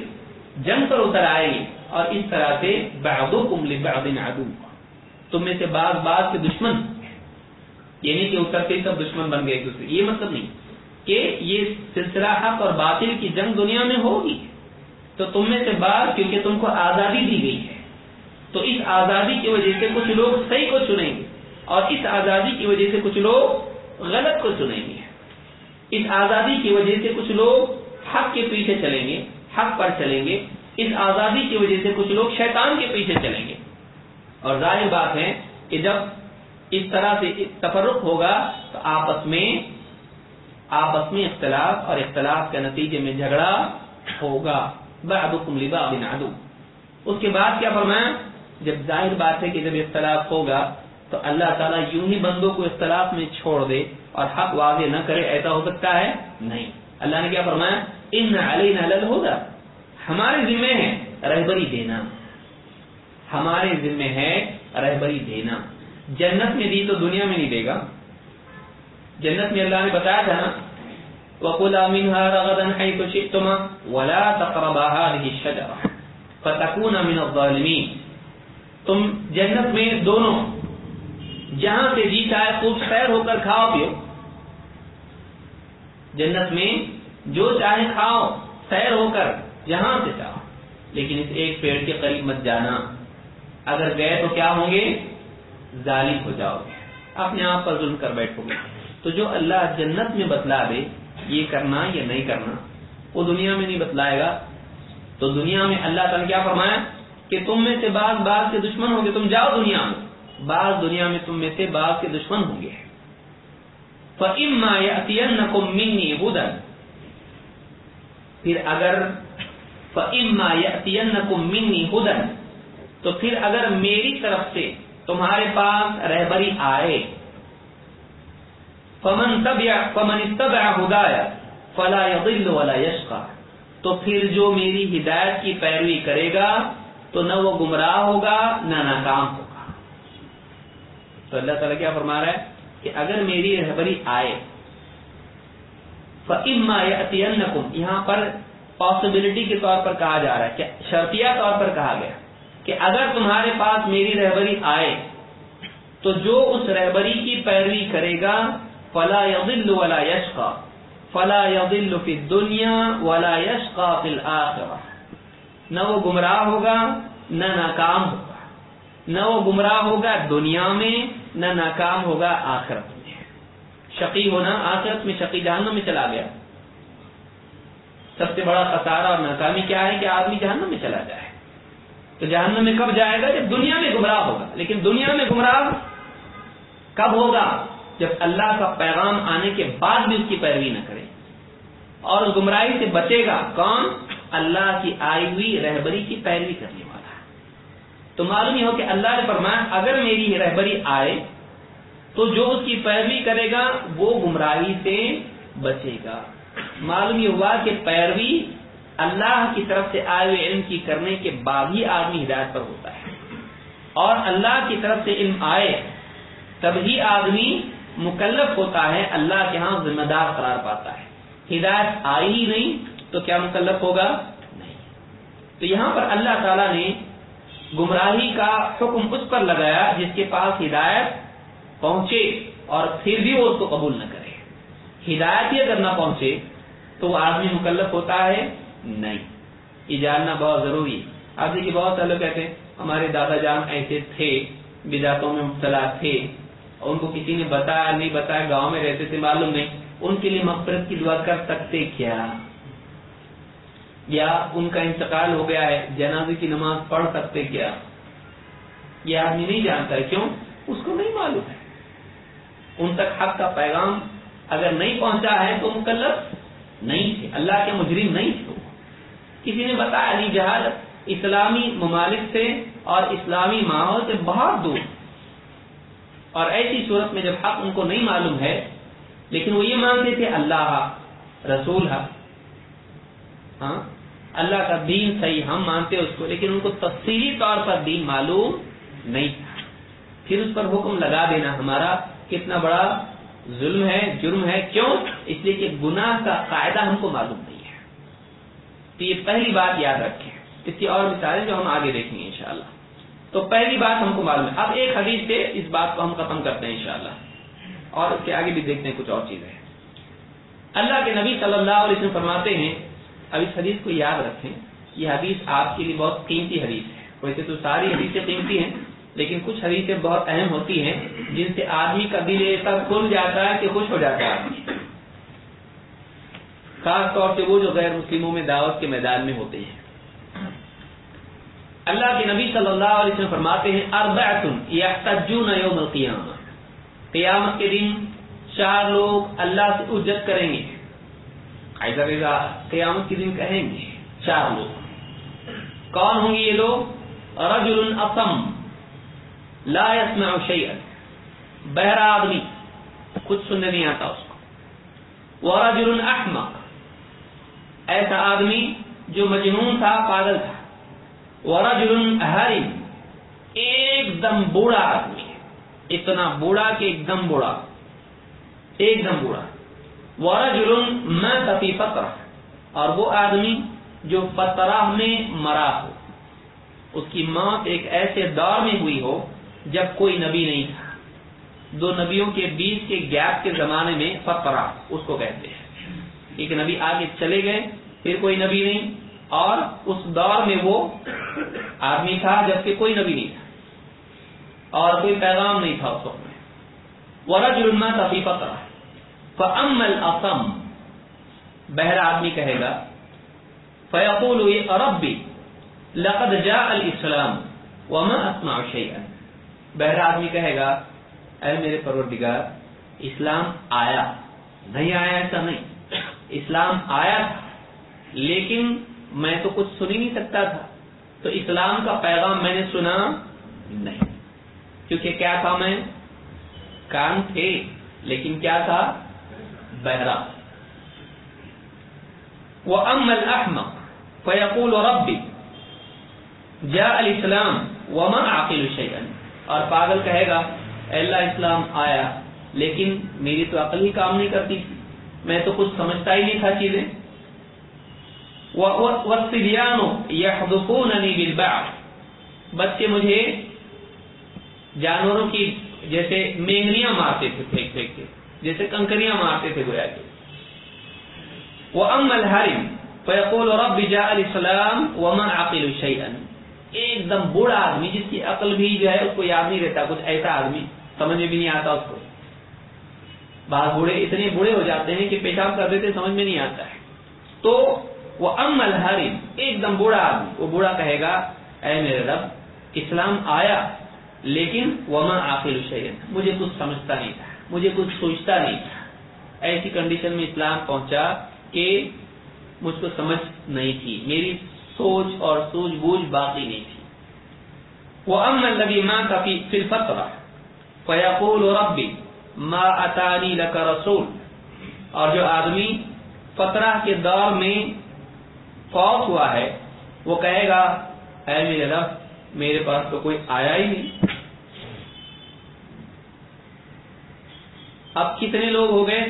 جنگ پر اتر آئے گی اور اس طرح سے بعضکم لبعض عدو۔ تم میں سے بعض بعض کے دشمن۔ یعنی کہ اترتے سب دشمن بن گئے ایک دوسرے۔ یہ مطلب نہیں کہ یہ سلسلہ حق اور باطل کی جنگ دنیا میں ہوگی۔ تو تم میں سے بعض، کیونکہ تم کو آزادی دی گئی ہے۔ تو اس آزادی کی وجہ سے کچھ لوگ صحیح کو چنیں گے۔ اور اس آزادی کی وجہ سے کچھ لوگ غلط کو چنیں گے۔ اس آزادی کی وجہ سے کچھ لوگ حق کے پیچھے چلیں گے، حق پر چلیں گے۔ اس آزادی کی وجہ سے کچھ لوگ شیطان کے پیچھے چلیں گے۔ اور ظاہر بات ہے کہ جب اس طرح سے تفرق ہوگا تو آپس میں آپس میں اختلاف اور اختلاف کے نتیجے میں جھگڑا ہوگا۔ بعضکم لبعض عدو۔ اس کے بعد کیا فرمایا؟ جب ظاہر بات ہے کہ جب اختلاف ہوگا تو اللہ تعالیٰ یوں ہی بندوں کو اختلاف میں چھوڑ دے اور حق واضح نہ کرے، ایسا ہو سکتا ہے؟ نہیں۔ اللہ نے کیا فرمایا؟ ان علینا للہدا ہمارے ذمے ہے رہبری دینا۔ ہمارے ذمے ہے رہبری دینا۔ جنت میں دی تو دنیا میں نہیں دے گا۔ جنت میں اللہ نے بتایا تھا نا، وَقُلَا مِنْهَا رَغَدًا حَيْثُ شِئْتُمَا وَلَا تَقْرَبَا هَذِهِ الشَّجَرَةَ فَتَكُونَ مِنَ الظَّالِمِينَ۔ تم جنت میں دونوں، جہاں سے جی چاہے خوب خیر ہو کر کھاؤ، پیو۔ جنت میں جو چاہے کھاؤ سیر ہو کر جہاں سے چاہو لیکن اس ایک پیڑ کے قریب مت جانا۔ اگر گئے تو کیا ہوں گے؟ ظالم ہو جاؤ۔ گے اپنے آپ پر ظلم کر بیٹھو۔ گے تو جو اللہ جنت میں بتلا دے، یہ کرنا یا نہیں کرنا، وہ دنیا میں نہیں بتلائے گا۔ تو دنیا میں اللہ تعالیٰ کیا فرمایا؟ کہ تم میں سے بعض بعض کے دشمن ہوں گے۔ تم جاؤ دنیا میں۔ بعض دنیا میں تم میں سے بعض کے دشمن ہوں گے۔ فَإِمَّا يَأْتِيَنَّكُمْ مِنِّي هُدًى۔ پھر اگر فَإِمَّا يَأْتِيَنَّكُمْ مِنِّي تو پھر اگر میری طرف سے تمہارے پاس رہبری آئے۔ فَمَنْ تَبِعَ فَمَنْ اتَّبَعَ هُدَايَ فَلَا يَضِلُّ وَلَا يَشْقَى۔ تو پھر جو میری ہدایت کی پیروی کرے گا، تو نہ وہ گمراہ ہوگا، نہ ناکام ہوگا۔ تو اللہ تعالیٰ کیا فرما رہا ہے کہ اگر میری رہبری آئے فَإِمَّا یہاں پر پاسبلٹی کے طور پر کہا جا رہا ہے کہ شرطیہ طور پر کہا گیا کہ اگر تمہارے پاس میری رہبری آئے تو جو اس رہبری کی پیروی کرے گا، فلا يضل ولا يشقى، فلا يضل في الدنيا ولا يشقى في الاخره نہ وہ گمراہ ہوگا، نہ ناکام ہوگا۔ نہ وہ گمراہ ہوگا دنیا میں، نہ ناکام ہوگا آخرت شقی ہونا آخرت میں شقی جہنم میں چلا گیا۔ سب سے بڑا خسارہ اور ناکامی کیا ہے کہ آدمی جہنم میں چلا جائے۔ تو جہنم میں کب جائے گا؟ جب دنیا میں گمراہ ہوگا۔ لیکن دنیا میں گمراہ کب ہوگا؟ جب اللہ کا پیغام آنے کے بعد بھی اس کی پیروی نہ کرے۔ اور اس گمراہی سے بچے گا کون؟ اللہ کی آئی ہوئی رہبری کی پیروی کرنے والا۔ تو معلوم یہ ہو کہ اللہ نے فرمایا، اگر میری رہبری آئے تو جو اس کی پیروی کرے گا، وہ گمراہی سے بچے گا۔ معلوم یہ ہوا کہ پیروی اللہ کی طرف سے آئے ہوئے علم کی کرنے کے بعد ہی آدمی ہدایت پر ہوتا ہے۔ اور اللہ کی طرف سے علم آئے، تب ہی آدمی مکلف ہوتا ہے، اللہ کے ہاں ذمہ دار قرار پاتا ہے۔ ہدایت آئی ہی نہیں تو کیا مکلف ہوگا؟ نہیں۔ تو یہاں پر اللہ تعالیٰ نے گمراہی کا حکم اس پر لگایا جس کے پاس ہدایت پہنچے اور پھر بھی وہ اس کو قبول نہ کرے۔ ہدایت ہی اگر نہ پہنچے تو وہ آدمی مکلف ہوتا ہے؟ نہیں۔ یہ جاننا بہت ضروری آپ دیکھیے، بہت سارے لوگ کہتے ہیں، ہمارے دادا جان ایسے تھے بداتوں میں مبتلا تھے۔ اور ان کو کسی نے بتایا، نہیں بتایا، گاؤں میں رہتے تھے، معلوم نہیں۔ ان کے لیے مغفرت کی دعا کر سکتے کیا؟ یا ان کا انتقال ہو گیا ہے، جنازے کی نماز پڑھ سکتے کیا؟ یہ آدمی نہیں جانتا ہے۔ کیوں؟ اس کو نہیں معلوم ہے۔ ان تک حق کا پیغام اگر نہیں پہنچا ہے تو مکلف نہیں تھے، اللہ کے مجرم نہیں تھے۔ کسی نے بتایا، علی جہاز اسلامی ممالک سے اور اسلامی ماحول سے بہت دور۔ اور ایسی صورت میں جب حق ان کو نہیں معلوم ہے، لیکن وہ یہ مانتے تھے، اللہ رسول۔ ہاں اللہ کا دین صحیح ہم مانتے اس کو، لیکن ان کو تفصیلی طور پر دین معلوم نہیں تھا۔ پھر اس پر حکم لگا دینا ہمارا۔ کتنا بڑا ظلم ہے، جرم ہے، کیوں؟ اس لیے کہ گناہ کا قاعدہ ہم کو معلوم نہیں ہے۔ تو یہ پہلی بات یاد رکھیں۔ اس کی اور مثالیں جو ہم آگے دیکھیں گے انشاءاللہ۔ تو پہلی بات ہم کو معلوم ہے۔ اب ایک حدیث سے اس بات کو ہم ختم کرتے ہیں انشاءاللہ۔ اور اس کے آگے بھی دیکھتے ہیں کچھ اور چیزیں۔ اللہ کے نبی صلی اللہ علیہ وسلم فرماتے ہیں، اب اس حدیث کو یاد رکھیں۔ یہ حدیث آپ کے لیے بہت قیمتی حدیث ہے۔ ویسے تو ساری حدیثیں قیمتی ہیں لیکن کچھ حدیثیں بہت اہم ہوتی ہیں جن سے آدمی کا دل ایسا کھل جاتا ہے کہ خوش ہو جاتا ہے۔ خاص طور سے وہ جو غیر مسلموں میں دعوت کے میدان میں ہوتے ہیں۔ اللہ کے نبی صلی اللہ علیہ وسلم فرماتے ہیں یوم القیامہ قیامت کے دن چار لوگ اللہ سے اجت کریں گے۔ ایسا قیامت کے دن کہیں گے؟ چار لوگ۔ کون ہوں گے یہ لوگ؟ رجل اسم لا يسمع شيئا. بہرا آدمی کچھ سننے نہیں آتا اس کو. ورجل احمق ایسا آدمی جو مجنون تھا، پاگل تھا. ورجل حرم. ایک دم بوڑھا آدمی. اتنا بوڑھا کہ ایک دم بوڑھا. ایک دم بوڑھا. ورجل میں تفی فطرہ اور وہ آدمی جو فطرہ میں مرا ہو. اس کی موت ایک ایسے دور میں ہوئی ہو جب کوئی نبی نہیں تھا۔ دو نبیوں کے بیچ کے گیپ کے زمانے میں فطرہ اس کو کہتے ہیں۔ ایک نبی آگے چلے گئے، پھر کوئی نبی نہیں۔ اور اس دور میں وہ آدمی تھا جبکہ کوئی نبی نہیں تھا۔ اور کوئی پیغام نہیں تھا اس وقت میں۔ ورج علما تفی فطرہ فم الاسم بہرا آدمی کہے گا فیقول ربی لقد جاء الاسلام وما اسمع شيئا۔ بہرا آدمی کہے گا، اے میرے پروردگار، اسلام آیا. نہیں آیا ایسا نہیں۔ اسلام آیا تھا، لیکن میں تو کچھ سن ہی نہیں سکتا تھا۔ تو اسلام کا پیغام میں نے سنا نہیں۔ کیونکہ کیا تھا میں؟ کان تھے، لیکن کیا تھا؟ بہرا وہ ام الحمد فیقول اور ربی جا الاسلام وما عاقل شیئن اور پاگل کہے گا اللہ اسلام، آیا. لیکن میری تو عقل ہی کام نہیں کرتی میں تو کچھ سمجھتا ہی نہیں تھا چیزیں۔ بچے مجھے جانوروں کی جیسے مینگنیاں مارتے تھے، پھینک پھینک کے، جیسے کنکریاں مارتے تھے گویا کے وہ ام الحرم فیقول رب جاء الاسلام ومن عقل شیئا. ایک دم بوڑھا آدمی جس کی عقل بھی جو ہے اس کو یاد نہیں رہتا، کچھ ایسا آدمی سمجھ میں بھی نہیں آتا اس کو۔ بعض بوڑھے اتنے بوڑھے ہو جاتے ہیں کہ پیشاب کر دیتے، سمجھ میں نہیں آتا ہے۔ تو وہ ام الحرم ایک دم بوڑھا آدمی، وہ بوڑھا کہے گا، اے میرے رب، اسلام آیا، لیکن وما آخر شعین مجھے کچھ سمجھتا نہیں تھا، مجھے کچھ سوچتا نہیں تھا۔ ایسی کنڈیشن میں اسلام پہنچا کہ مجھ کو سمجھ نہیں تھی۔ میری سوچ اور سوچ بوجھ باقی نہیں تھی۔ وہ ام البی ماں کا فل فترہ فیقول ربی ما اتانی لک رسول۔ اور جو آدمی فترہ کے دور میں فوت ہوا ہے، وہ کہے گا، اے میرے رب، میرے پاس تو کوئی آیا ہی نہیں۔ اب کتنے لوگ ہو گئے؟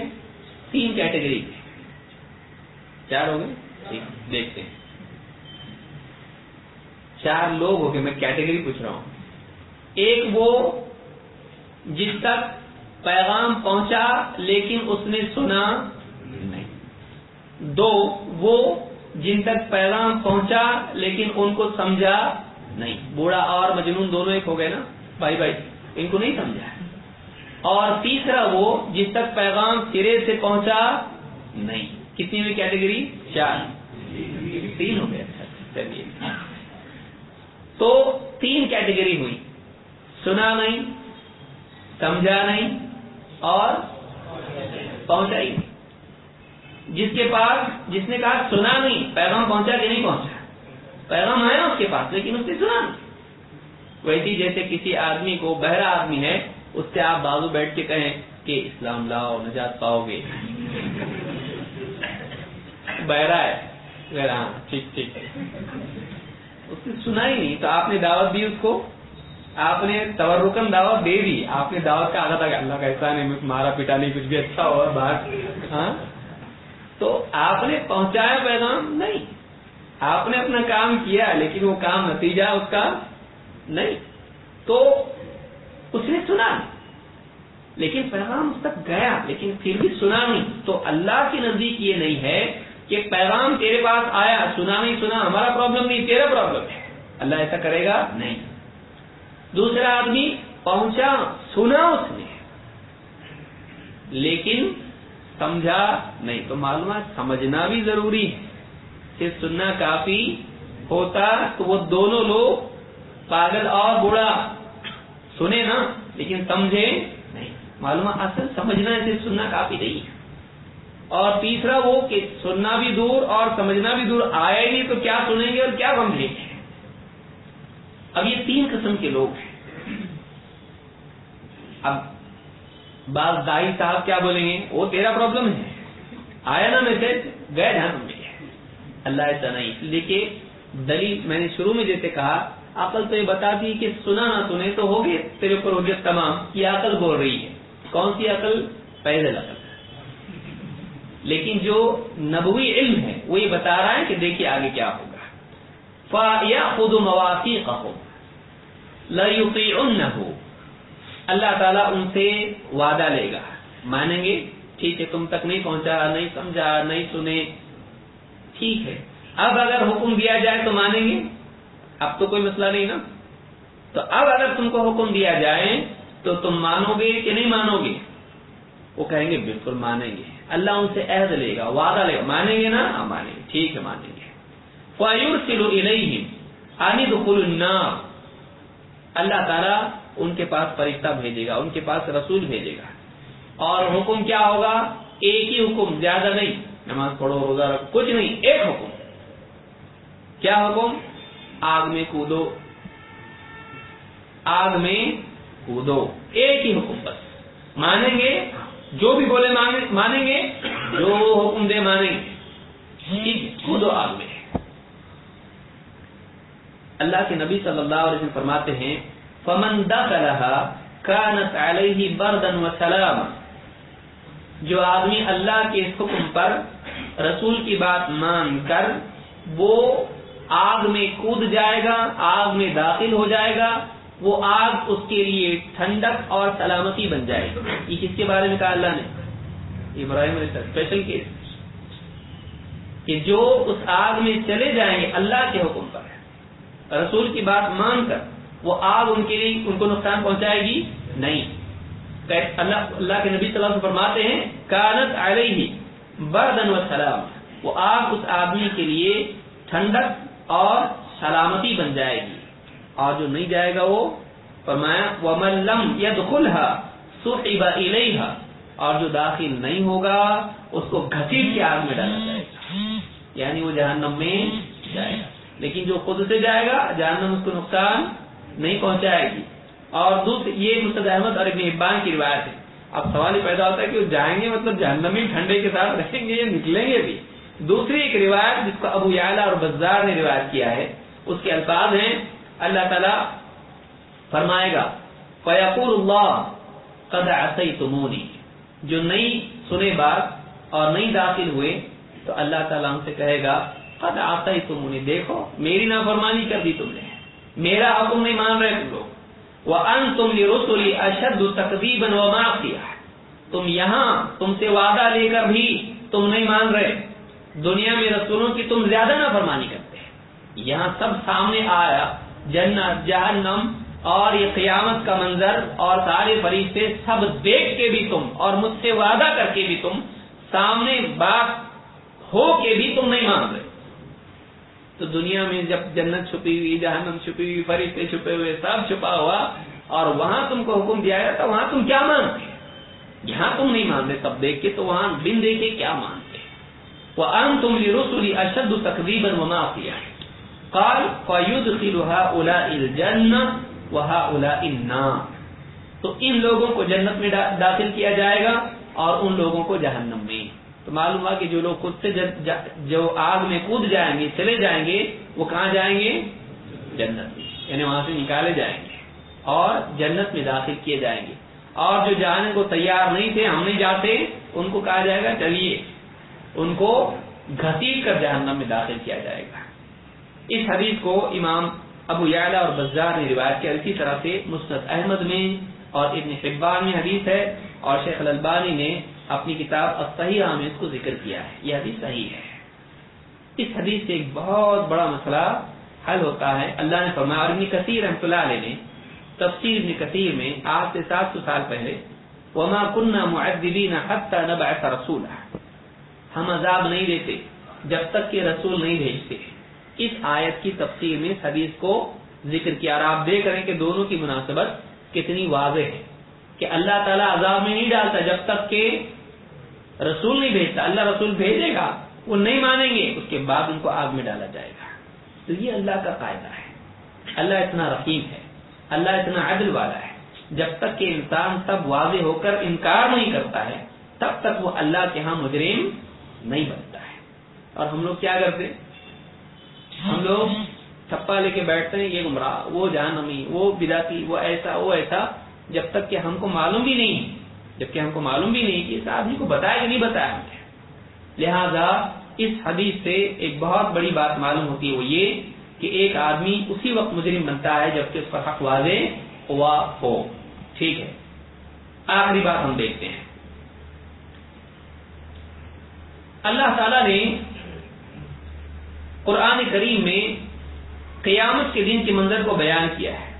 تین کیٹیگری چار ہو گئے؟ دیکھتے ہیں۔ چار لوگ ہو گئے میں کیٹیگری پوچھ رہا ہوں۔ ایک وہ جس تک پیغام پہنچا لیکن اس نے سنا نہیں۔ دو وہ جن تک پیغام پہنچا لیکن ان کو سمجھا نہیں۔ بوڑھا اور مجنون دونوں ایک ہو گئے نا۔ بھائی بھائی، ان کو نہیں سمجھا۔ اور تیسرا وہ جس تک پیغام سرے سے پہنچا نہیں۔ کتنی ہوئی کیٹیگری چار۔ تین ہو گئے۔ چلیے تو تین کیٹیگری ہوئی۔ سنا نہیں، سمجھا نہیں اور پہنچا ہی نہیں جس کے پاس، جس نے کہا سنا نہیں، پیغام پہنچا کہ نہیں پہنچا؟ پیغام آیا اس کے پاس، لیکن اس نے سنا نہیں۔ ویسی جیسے کسی آدمی کو بہرا آدمی ہے، اس سے آپ بازو بیٹھ کے کہیں کہ اسلام لاؤ، نجات پاؤ گے۔ بہرا ہے۔ ٹھیک ٹھیک۔ اس نے سنا ہی نہیں تو آپ نے دعوت دی اس کو؟ آپ نے تورکن دعوت دے دی۔ آپ نے دعوت کا آگا تھا کہ اللہ کا ایسا نہیں مارا پیٹا نہیں، کچھ بھی اچھا ہو بات ہاں؟ تو آپ نے پہنچایا پیغام؟ نہیں۔ آپ نے اپنا کام کیا، لیکن وہ کام نتیجہ اس کا نہیں۔ تو اس نے سنا۔ لیکن پیغام اس تک گیا، لیکن پھر بھی سنا نہیں۔ تو اللہ کے نزدیک یہ نہیں ہے کہ پیغام تیرے پاس آیا سنا نہیں سنا، ہمارا پرابلم نہیں، تیرا پرابلم ہے۔ اللہ ایسا کرے گا؟ نہیں۔ دوسرا آدمی پہنچا، سنا اس نے۔ لیکن سمجھا نہیں، تو معلومات سمجھنا بھی ضروری ہے۔ صرف سننا کافی ہوتا تو وہ دونوں لوگ پاگل اور بوڑھا۔ سنے نا، لیکن سمجھے نہیں۔ معلومات اصل سمجھنا صرف سننا کافی نہیں ہے۔ اور تیسرا وہ کہ سننا بھی دور اور سمجھنا بھی دور، آیا ہی نہیں تو کیا سنیں گے اور کیا سمجھیں گے اب یہ تین قسم کے لوگ ہیں۔ اب بعض دائی صاحب کیا بولیں گے؟ وہ تیرا پرابلم ہے۔ آیا نا میسج گئے دھیان میں اللہ ایسا نہیں۔ لیکن دلیل میں نے شروع میں جیسے کہا، عقل تو یہ بتا دی کہ سنا نہ سنے تو ہوگی تیرے اوپر حجت تمام، یہ عقل بول رہی ہے۔ کون سی عقل؟ پیدل عقل۔ لیکن جو نبوی علم ہے، وہ یہ بتا رہا ہے کہ دیکھیے آگے کیا ہوگا۔ فا یا خود مواقع کہو لڑی ہو اللہ تعالیٰ ان سے وعدہ لے گا۔ مانیں گے، ٹھیک ہے، تم تک نہیں پہنچا، نہیں سمجھا، نہیں سنے۔ ٹھیک ہے۔ اب اگر حکم دیا جائے تو مانیں گے۔ اب تو کوئی مسئلہ نہیں نا۔ تو اب اگر تم کو حکم دیا جائے تو تم مانو گے کہ نہیں مانو گے؟ وہ کہیں گے، بالکل مانیں گے۔ اللہ ان سے عہد لے گا، وعدہ لے گا۔ مانیں گے نا؟ ہاں مانیں گے۔ ٹھیک ہے، مانیں گے۔ فایور سلو النار۔ اللہ تعالیٰ ان کے پاس فرشتہ بھیجے گا، ان کے پاس رسول بھیجے گا۔ اور حکم کیا ہوگا؟ ایک ہی حکم، زیادہ نہیں۔ نماز پڑھو، روزہ رکھو، کچھ نہیں، ایک حکم۔ کیا حکم؟ آگ میں کودو۔ آگ میں کودو۔ ایک ہی حکم بس۔ مانیں گے؟ جو بھی بولے مانیں گے، جو حکم دے مانیں گے۔ کودو آگ میں اللہ کے نبی صلی اللہ علیہ وسلم فرماتے ہیں، فمن دخلها كانت عليه بردا وسلاما۔ جو آدمی اللہ کے حکم پر رسول کی بات مان کر، وہ آگ میں کود جائے گا، آگ میں داخل ہو جائے گا وہ آگ اس کے لیے ٹھنڈک اور سلامتی بن جائے گی۔ یہ کس کے بارے میں کہا اللہ نے؟ ابراہیم علیہ اسپیشل کیس کہ جو اس آگ میں چلے جائیں گے اللہ کے حکم پر۔ رسول کی بات مان کر وہ آگ ان کے لیے ان کو نقصان پہنچائے گی نہیں۔ اللہ اللہ کے نبی صلی اللہ علیہ وسلم فرماتے ہیں، کانت علیہ بردن و سلام وہ آگ اس آدمی کے لیے ٹھنڈک اور سلامتی بن جائے گی۔ اور جو نہیں جائے گا وہ فرمایا، وَمَن لَمْ يَدْخُلْهَا سُحِبَ إِلَيْهَا۔ اور جو داخل نہیں ہوگا، اس کو گھسیٹ کے آگ میں ڈالا جائے گا۔ یعنی وہ جہنم میں جائے گا۔ لیکن جو خود سے جائے گا، جہنم اس کو نقصان نہیں پہنچائے گی۔ اور دوسری یہ مستد احمد اور ابن ابان کی روایت ہے۔ اب سوال یہ پیدا ہوتا ہے کہ وہ جائیں گے مطلب جہنمی ٹھنڈے کے ساتھ رہیں گے یا نکلیں گے بھی؟ دوسری ایک روایت جس کو ابو یعلا اور بزار نے روایت کیا ہے، اس کے الفاظ ہیں اللہ تعالیٰ فرمائے گا فیقول اللہ قد عصیتمونی جو نئی سنے بات اور نہیں داخل ہوئے، تو اللہ تعالیٰ ہم سے کہے گا، قد عصیتمونی دیکھو، میری نافرمانی کر دی تم نے۔ میرا حکم نہیں مان رہے تم لوگ۔ وَأَنْتُمْ لِرُسُلِ أَشَدُّ تَقْذِيبًا وَمَعْصِيَةً تم یہاں، تم سے وعدہ لے کر بھی تم نہیں مان رہے۔ دنیا میں رسولوں کی تم زیادہ نہ فرمانی کرتے ہیں۔ یہاں سب سامنے آیا۔ جنت، جہنم اور یہ قیامت کا منظر اور سارے فرشتے سب دیکھ کے بھی تم اور مجھ سے وعدہ کر کے بھی تم سامنے بات ہو کے بھی تم نہیں مان رہے۔ تو دنیا میں جب جنت چھپی ہوئی، جہنم چھپی ہوئی، فرشتے چھپے ہوئے، سب چھپا ہوا اور وہاں تم کو حکم دیا گیا تو وہاں تم کیا مانتے؟ یہاں تم نہیں مانتے سب دیکھ کے تو وہاں بن دیکھے کیا مانتے؟ وہ ان تم رسولی اشد تقریباً منافیہ قال، فيدخلها اولئك الجنه وهؤلاء النار. تو ان لوگوں کو جنت میں داخل کیا جائے گا اور ان لوگوں کو جہنم میں. تو معلوم ہوا کہ جو لوگ خود سے جو آگ میں کود جائیں گے، چلے جائیں گے، وہ کہاں جائیں گے؟ جنت میں. یعنی وہاں سے نکالے جائیں گے اور جنت میں داخل کیے جائیں گے. اور جو جانے کو تیار نہیں تھے، ہم نہیں جاتے، ان کو کہا جائے گا، چلیے، ان کو گھسیٹ کر جہنم میں داخل کیا جائے گا. اس حدیث کو امام ابو یعلا اور بزار نے روایت کیا۔ اسی طرح سے مستد احمد میں اور ابن حبان میں حدیث ہے اور شیخ الالبانی نے اپنی کتاب الصحیح میں اس کو ذکر کیا ہے۔ یہ حدیث صحیح ہے۔ اس حدیث سے ایک بہت بڑا مسئلہ حل ہوتا ہے۔ اللہ نے فرمایا، اور ابن کثیر رحمۃ اللہ علیہ نے تفسیر ابن کثیر میں آج سے سات سو سال پہلے، وما كنا معذبين حتى نبعث رسولا۔ ہم عذاب نہیں دیتے جب تک کہ رسول نہیں بھیجتے۔ اس آیت کی تفسیر میں حدیث کو ذکر کیا اور آپ دیکھ رہے ہیں کہ دونوں کی مناسبت کتنی واضح ہے کہ اللہ تعالیٰ عذاب میں نہیں ڈالتا جب تک کہ رسول نہیں بھیجتا۔ اللہ رسول بھیجے گا، وہ نہیں مانیں گے، اس کے بعد ان کو آگ میں ڈالا جائے گا۔ تو یہ اللہ کا قاعدہ ہے۔ اللہ اتنا رحیم ہے، اللہ اتنا عدل والا ہے۔ جب تک کہ انسان تب واضح ہو کر انکار نہیں کرتا ہے، تب تک وہ اللہ کے ہاں مجرم نہیں بنتا ہے۔ اور ہم لوگ کیا کرتے؟ ہم لوگ چھپا لے کے بیٹھتے ہیں، یہ گمراہ، وہ جہنمی وہ بداتی وہ ایسا وہ ایسا، جب تک کہ ہم کو معلوم بھی نہیں جبکہ ہم کو معلوم بھی نہیں کہ اس آدمی کو بتایا کہ نہیں بتایا لہذا اس حدیث سے ایک بہت بڑی بات معلوم ہوتی ہے وہ یہ کہ ایک آدمی اسی وقت مجرم بنتا ہے جبکہ اس پر حق واضح ہوا ہو۔ ٹھیک ہے۔ آخری بات ہم دیکھتے ہیں۔ اللہ تعالی نے قرآن کریم میں قیامت کے دن کے منظر کو بیان کیا ہے۔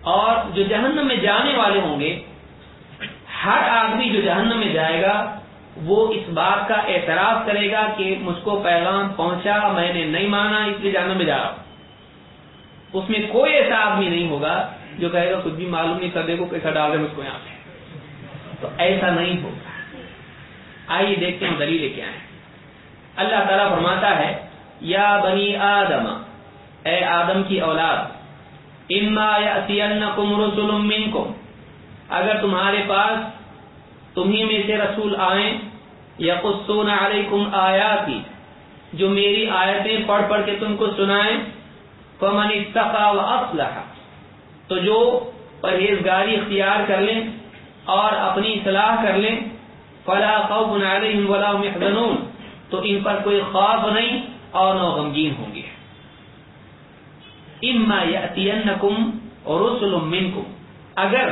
اور جو جہنم میں جانے والے ہوں گے، ہر آدمی جو جہنم میں جائے گا، وہ اس بات کا اعتراف کرے گا کہ مجھ کو پیغام پہنچا، میں نے نہیں مانا، اس لیے جہنم میں جا رہا ہوں۔ اس میں کوئی ایسا آدمی نہیں ہوگا جو کہے گا کچھ بھی معلوم نہیں کر دے کو کیسا ڈال دے مجھ کو یہاں پہ۔ تو ایسا نہیں ہوگا۔ آئیے دیکھتے ہیں دلیل کیا ہے اللہ تعالیٰ فرماتا ہے یا بنی آدم، اے آدم کی اولاد، اما یاتینکم رسل منکم، اگر تمہارے پاس تمہیں میں سے رسول آئیں، یقصون علیکم آیاتی، جو میری آیتیں پڑھ پڑھ کے تم کو سنائیں، فمن اتقا واصلح تو جو پرہیزگاری اختیار کر لیں اور اپنی اصلاح کر لیں، فلا خوف علیہم ولا هم يحزنون تو ان پر کوئی خوف نہیں اور نہ غمگین ہوں گے۔ اما یاتینکم رسل منکم اگر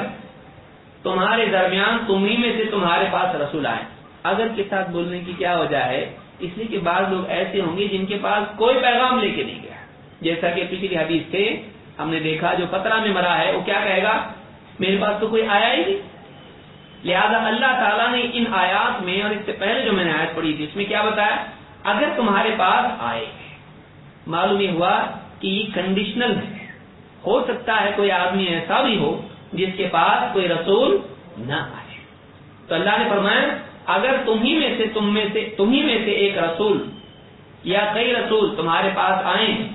تمہارے درمیان تمہیں میں سے تمہارے پاس رسول آئے اگر کے ساتھ بولنے کی کیا وجہ ہے؟ اس لیے کہ بعض لوگ ایسے ہوں گے جن کے پاس کوئی پیغام لے کے نہیں گیا۔ جیسا کہ پچھلی حدیث سے ہم نے دیکھا جو پترا میں مرا ہے، وہ کیا کہے گا؟ میرے پاس تو کوئی آیا ہی نہیں۔ لہذا اللہ تعالیٰ نے ان آیات میں اور اس سے پہلے جو میں نے آیت پڑھی تھی اس میں کیا بتایا؟ اگر تمہارے پاس آئے۔ معلوم یہ ہوا کہ یہ کنڈیشنل ہے۔ ہو سکتا ہے کوئی آدمی ایسا بھی ہو جس کے پاس کوئی رسول نہ آئے۔ تو اللہ نے فرمایا، اگر تمہیں میں سے، تم میں سے تمہیں میں سے ایک رسول یا کئی رسول تمہارے پاس آئیں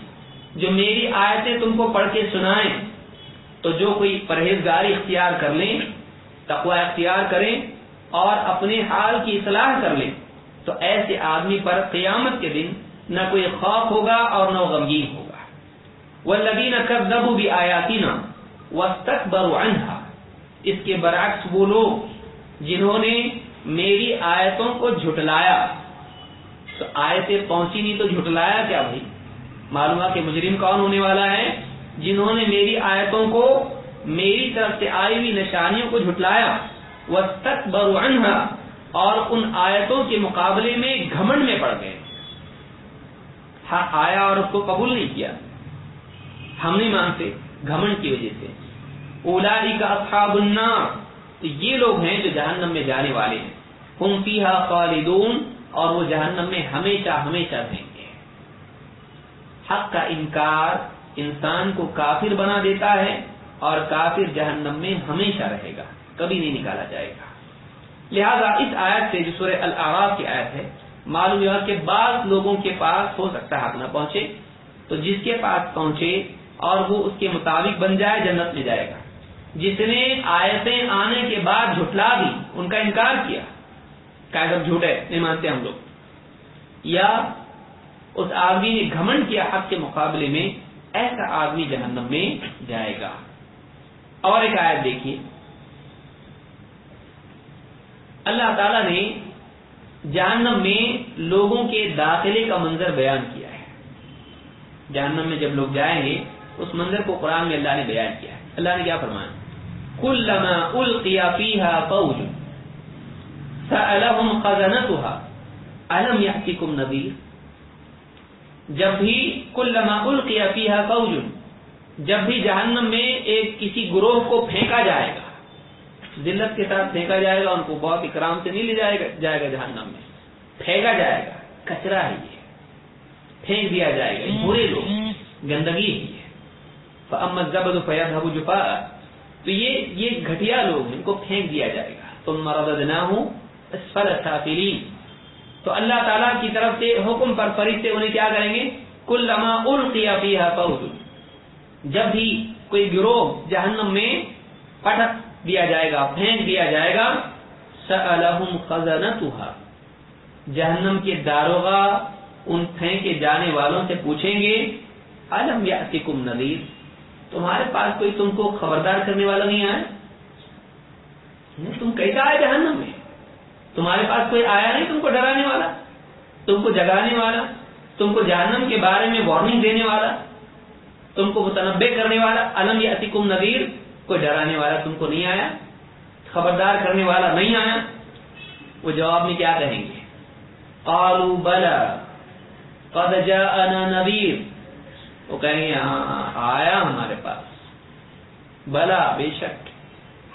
جو میری آیتیں تم کو پڑھ کے سنائیں، تو جو کوئی پرہیزگاری اختیار کر لیں، تقوی اختیار کریں اور اپنے حال کی اصلاح کر لیں تو ایسے آدمی پر قیامت کے دن نہ کوئی خوف ہوگا اور نہ غمگین ہوگا۔ وہ لگین کر بھی آیاتی نا تک اس کے برعکس وہ لوگ جنہوں نے میری آیتوں کو جھٹلایا۔ تو آیتیں پہنچی نہیں تو جھٹلایا کیا بھائی؟ معلوم کہ مجرم کون ہونے والا ہے؟ جنہوں نے میری آیتوں کو میری طرف سے آئی ہوئی نشانیوں کو جھٹلایا۔ وہ تک اور ان آیتوں کے مقابلے میں گھمنڈ میں پڑ گئے۔ ہاں آیا اور اس کو قبول نہیں کیا۔ ہم نہیں مانتے گھمنڈ کی وجہ سے۔ اولا کا اصحاب النار۔ تو یہ لوگ ہیں جو جہنم میں جانے والے ہیں۔ ہم فیہا خالدون اور وہ جہنم میں ہمیشہ ہمیشہ رہیں گے۔ حق کا انکار انسان کو کافر بنا دیتا ہے اور کافر جہنم میں ہمیشہ رہے گا۔ کبھی نہیں نکالا جائے گا۔ لہذا اس آیت سے جو سورہ العراف کی آیت ہے، معلوم ہوا کہ بعض لوگوں کے پاس ہو سکتا ہے حق نہ پہنچے، تو جس کے پاس پہنچے اور وہ اس کے مطابق بن جائے، جنت میں جائے گا۔ جس نے آیتیں آنے کے بعد جھٹلا دی، ان کا انکار کیا۔ کہ جب جھوٹے نہیں مانتے ہم لوگ۔ یا اس آدمی نے گھمنڈ کیا حق کے مقابلے میں، ایسا آدمی جہنم میں جائے گا۔ اور ایک آیت دیکھیے۔ اللہ تعالی نے جہنم میں لوگوں کے داخلے کا منظر بیان کیا ہے۔ جہنم میں جب لوگ جائیں گے، اس منظر کو قرآن میں اللہ نے بیان کیا ہے۔ اللہ نے کیا فرمایا؟ كلما القي فيها فوج سألهم خزنتها ألم يأتكم نذير جب بھی کلما القي فيها فوج جب بھی جہنم میں ایک کسی گروہ کو پھینکا جائے گا ذلت کے ساتھ پھینکا جائے گا ان کو بہت اکرام سے نہیں لے جائے گا جائے گا جہنم میں۔ پھینکا جائے گا۔ کچرا ہے یہ۔ پھینک دیا جائے گا۔ برے لوگ گندگی ہی ہے فَأَمَّا الزَّبَدُ فَيَذْهَبُ جُفَاءً۔ تو یہ یہ گھٹیا لوگ ان کو پھینک دیا جائے گا۔ تم مرد نہ ہوں تو اللہ تعالیٰ کی طرف سے حکم پر فرشتے انہیں کیا کریں گے؟ کل لما القیا فیہا فوج۔ جب بھی کوئی گروہ جہنم میں پٹک دیا جائے گا، پھینک دیا جائے گا۔ سألہم خزنتها جہنم کے داروغہ ان پھینکے جانے والوں سے پوچھیں گے علم یاتکم نذیر؟ تمہارے پاس کوئی تم کو خبردار کرنے والا نہیں آیا؟ تم کیسا آئے جہنم میں؟ تمہارے پاس کوئی آیا نہیں تم کو ڈرانے والا؟ تم کو جگانے والا؟ تم کو جہنم کے بارے میں وارننگ دینے والا؟ تم کو متنبع کرنے والا؟ علم یا اتکم نذیر؟ کوئی ڈرانے والا تم کو نہیں آیا، خبردار کرنے والا نہیں آیا، وہ جواب میں کیا کہیں گے؟ قالوا بلا قد جاءنا نذیر۔ وہ کہیں گے ہاں, ہاں، آیا ہمارے پاس۔ بلا بے شک۔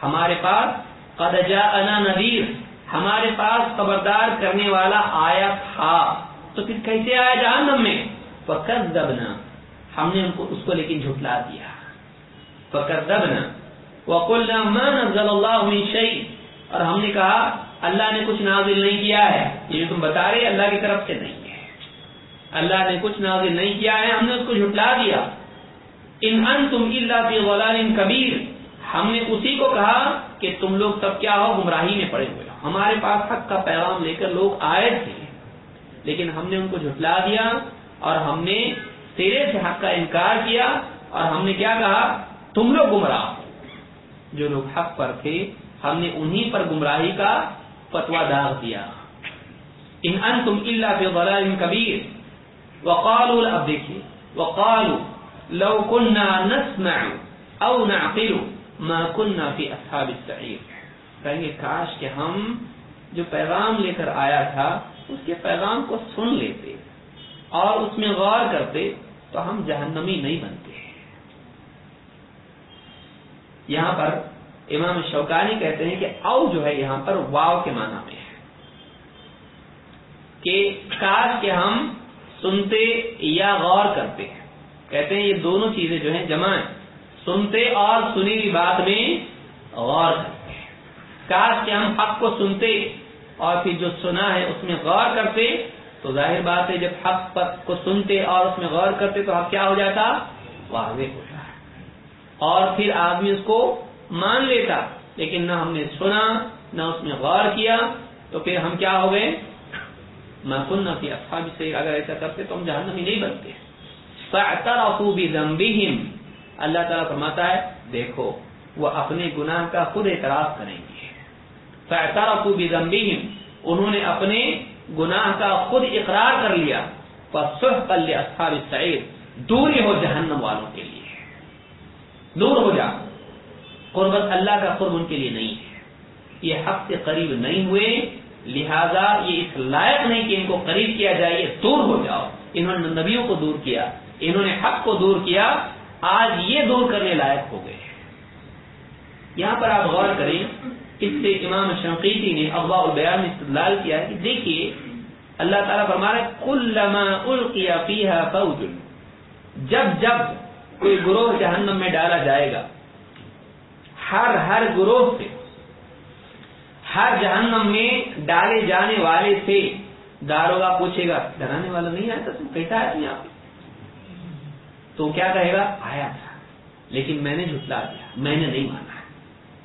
ہمارے پاس قد جاءنا نذیر۔ ہمارے پاس خبردار کرنے والا آیا تھا۔ تو پھر کیسے آیا جہنم میں؟ فقط دبنا ہم نے ان کو، اس کو لیکن جھٹلا دیا۔ فقط دبنا وقلنا ما نزل اللہ من شيء. اور ہم نے کہا، اللہ نے کچھ نازل نہیں کیا ہے۔ یہ جو تم بتا رہے اللہ کی طرف سے نہیں ہے۔ اللہ نے کچھ نازل نہیں کیا ہے، ہم نے اس کو جھٹلا دیا۔ ان انتم الا فی ضلال کبیر۔ ہم نے اسی کو کہا کہ تم لوگ سب کیا ہو؟ گمراہی میں پڑے ہوئے ہمارے پاس حق کا پیغام لے کر لوگ آئے تھے۔ لیکن ہم نے ان کو جھٹلا دیا اور ہم نے سرے سے حق کا انکار کیا۔ اور ہم نے کیا کہا؟ تم لوگ گمراہ۔ جو لوگ حق پر تھے، ہم نے انہی پر گمراہی کا فتوا داغ دیا ان انتم الا فی ضلال کبیر۔ وقالوا اب دیکھیے۔ وقالوا لو كنا نسمع او نعقل ما كنا في اصحاب السعير کہیں گے، کاش کہ ہم جو پیغام لے کر آیا تھا، اس کے پیغام کو سن لیتے اور اس میں غور کرتے تو ہم جہنمی نہیں بنتے۔ یہاں پر امام شوکانی کہتے ہیں کہ او جو ہے یہاں پر واو کے معنی میں ہے۔ کہ کاش کہ ہم سنتے یا غور کرتے۔ ہیں کہتے ہیں یہ دونوں چیزیں جو ہیں جمع ہیں۔ سنتے اور سنی ہوئی بات میں غور کرتے۔ ہیں کاش کہ ہم حق کو سنتے اور پھر جو سنا ہے اس میں غور کرتے، تو ظاہر بات ہے جب حق کو سنتے اور اس میں غور کرتے تو حق کیا ہو جاتا؟ واضح ہو جاتا۔ اور پھر آدمی اس کو مان لیتا لیکن نہ ہم نے سنا، نہ اس میں غور کیا، تو پھر ہم کیا ہو گئے؟ میں سننا تھی سے اگر ایسا کرتے تو ہم جہنمی نہیں بنتے۔ بذنبهم۔ اللہ تعالیٰ فرماتا ہے، دیکھو، وہ اپنے گناہ کا خود اعتراف کریں گے۔ فاعترفوا بذنبهم۔ انہوں نے اپنے گناہ کا خود اقرار کر لیا۔ فسحقا لاصحاب السعير۔ دور ہو جہنم والوں کے لیے۔ دور ہو جا قربت اللہ کا قرب ان کے لیے نہیں ہے۔ یہ حق سے قریب نہیں ہوئے۔ لہذا یہ اس لائق نہیں کہ ان کو قریب کیا جائے، یہ دور ہو جاؤ۔ انہوں نے نبیوں کو دور کیا، انہوں نے حق کو دور کیا۔ آج یہ دور کرنے لائق ہو گئے۔ یہاں پر آپ غور کریں، اس سے امام شنقیتی نے اغوا البیان میں استدلال کیا کہ دیکھیے، اللہ تعالیٰ فرما رہے کلما القیا فوج. جب جب کوئی گروہ جہنم میں ڈالا جائے گا۔ ہر ہر گروہ سے، ہر جہنم میں ڈالے جانے والے سے داروگا پوچھے گا، ڈرانے والا نہیں آیا تھا تم کیسا آیا تم یہاں پہ۔ تو کیا کہے گا؟ آیا تھا، لیکن میں نے جھٹلا دیا، میں نے نہیں مانا۔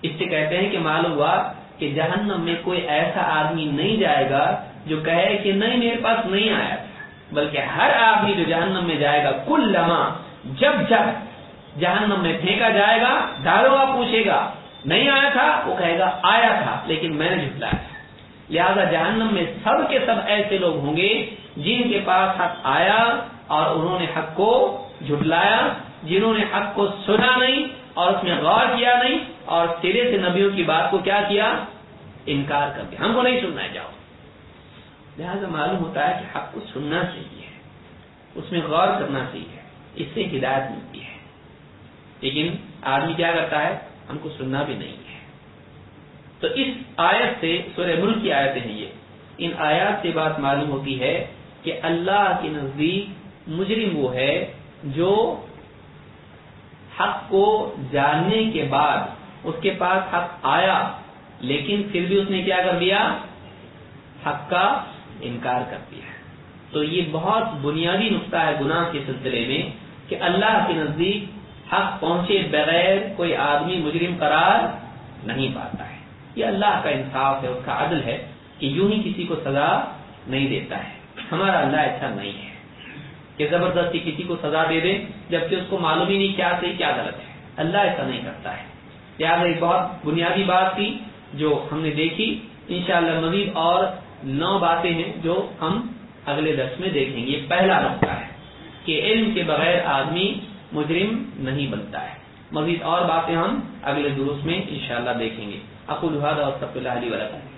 اس سے کہتے ہیں کہ معلوم ہوا کہ جہنم میں کوئی ایسا آدمی نہیں جائے گا جو کہے کہ نہیں، میرے پاس نہیں آیا تھا، بلکہ ہر آدمی جو جہنم میں جائے گا کل لمحہ جب جب جہنم میں پھینکا جائے گا داروگا پوچھے گا، نہیں آیا تھا؟ وہ کہے گا، آیا تھا، لیکن میں نے جھٹلایا تھا۔ لہذا جہنم میں سب کے سب ایسے لوگ ہوں گے جن کے پاس حق آیا اور انہوں نے حق کو جھٹلایا، جنہوں نے حق کو سنا نہیں اور اس میں غور کیا نہیں اور سرے سے نبیوں کی بات کو کیا کیا؟ انکار کر دیا۔ ہم کو نہیں سننا جاؤ۔ لہذا معلوم ہوتا ہے کہ حق کو سننا چاہیے، اس میں غور کرنا چاہیے۔ اس سے ہدایت ملتی ہے۔ لیکن آدمی کیا کرتا ہے؟ ہم کو سننا بھی نہیں ہے۔ تو اس آیت سے، سورہ ملک کی آیتیں ہیں یہ، ان آیات سے بات معلوم ہوتی ہے کہ اللہ کے نزدیک مجرم وہ ہے جو حق کو جاننے کے بعد اس کے پاس حق آیا، لیکن پھر بھی اس نے کیا کر دیا؟ حق کا انکار کر دیا۔ تو یہ بہت بنیادی نقطہ ہے گناہ کے سلسلے میں۔ کہ اللہ کے نزدیک حق پہنچے بغیر کوئی آدمی مجرم قرار نہیں پاتا ہے۔ یہ اللہ کا انصاف ہے، اس کا عدل ہے کہ یوں ہی کسی کو سزا نہیں دیتا ہے۔ ہمارا اللہ ایسا نہیں ہے کہ زبردستی کسی کو سزا دے دے، جبکہ اس کو معلوم ہی نہیں کیا صحیح کیا غلط ہے۔ اللہ ایسا نہیں کرتا ہے۔ لہٰذا ایک بہت بنیادی بات تھی جو ہم نے دیکھی۔ انشاءاللہ مزید اور نو باتیں ہیں جو ہم اگلے درس میں دیکھیں گے۔ یہ پہلا نقطہ ہے۔ کہ علم کے بغیر آدمی مجرم نہیں بنتا ہے۔ مزید اور باتیں ہم اگلے دروس میں انشاءاللہ دیکھیں گے۔ اقول هذا واستغفر الله لي ولكم.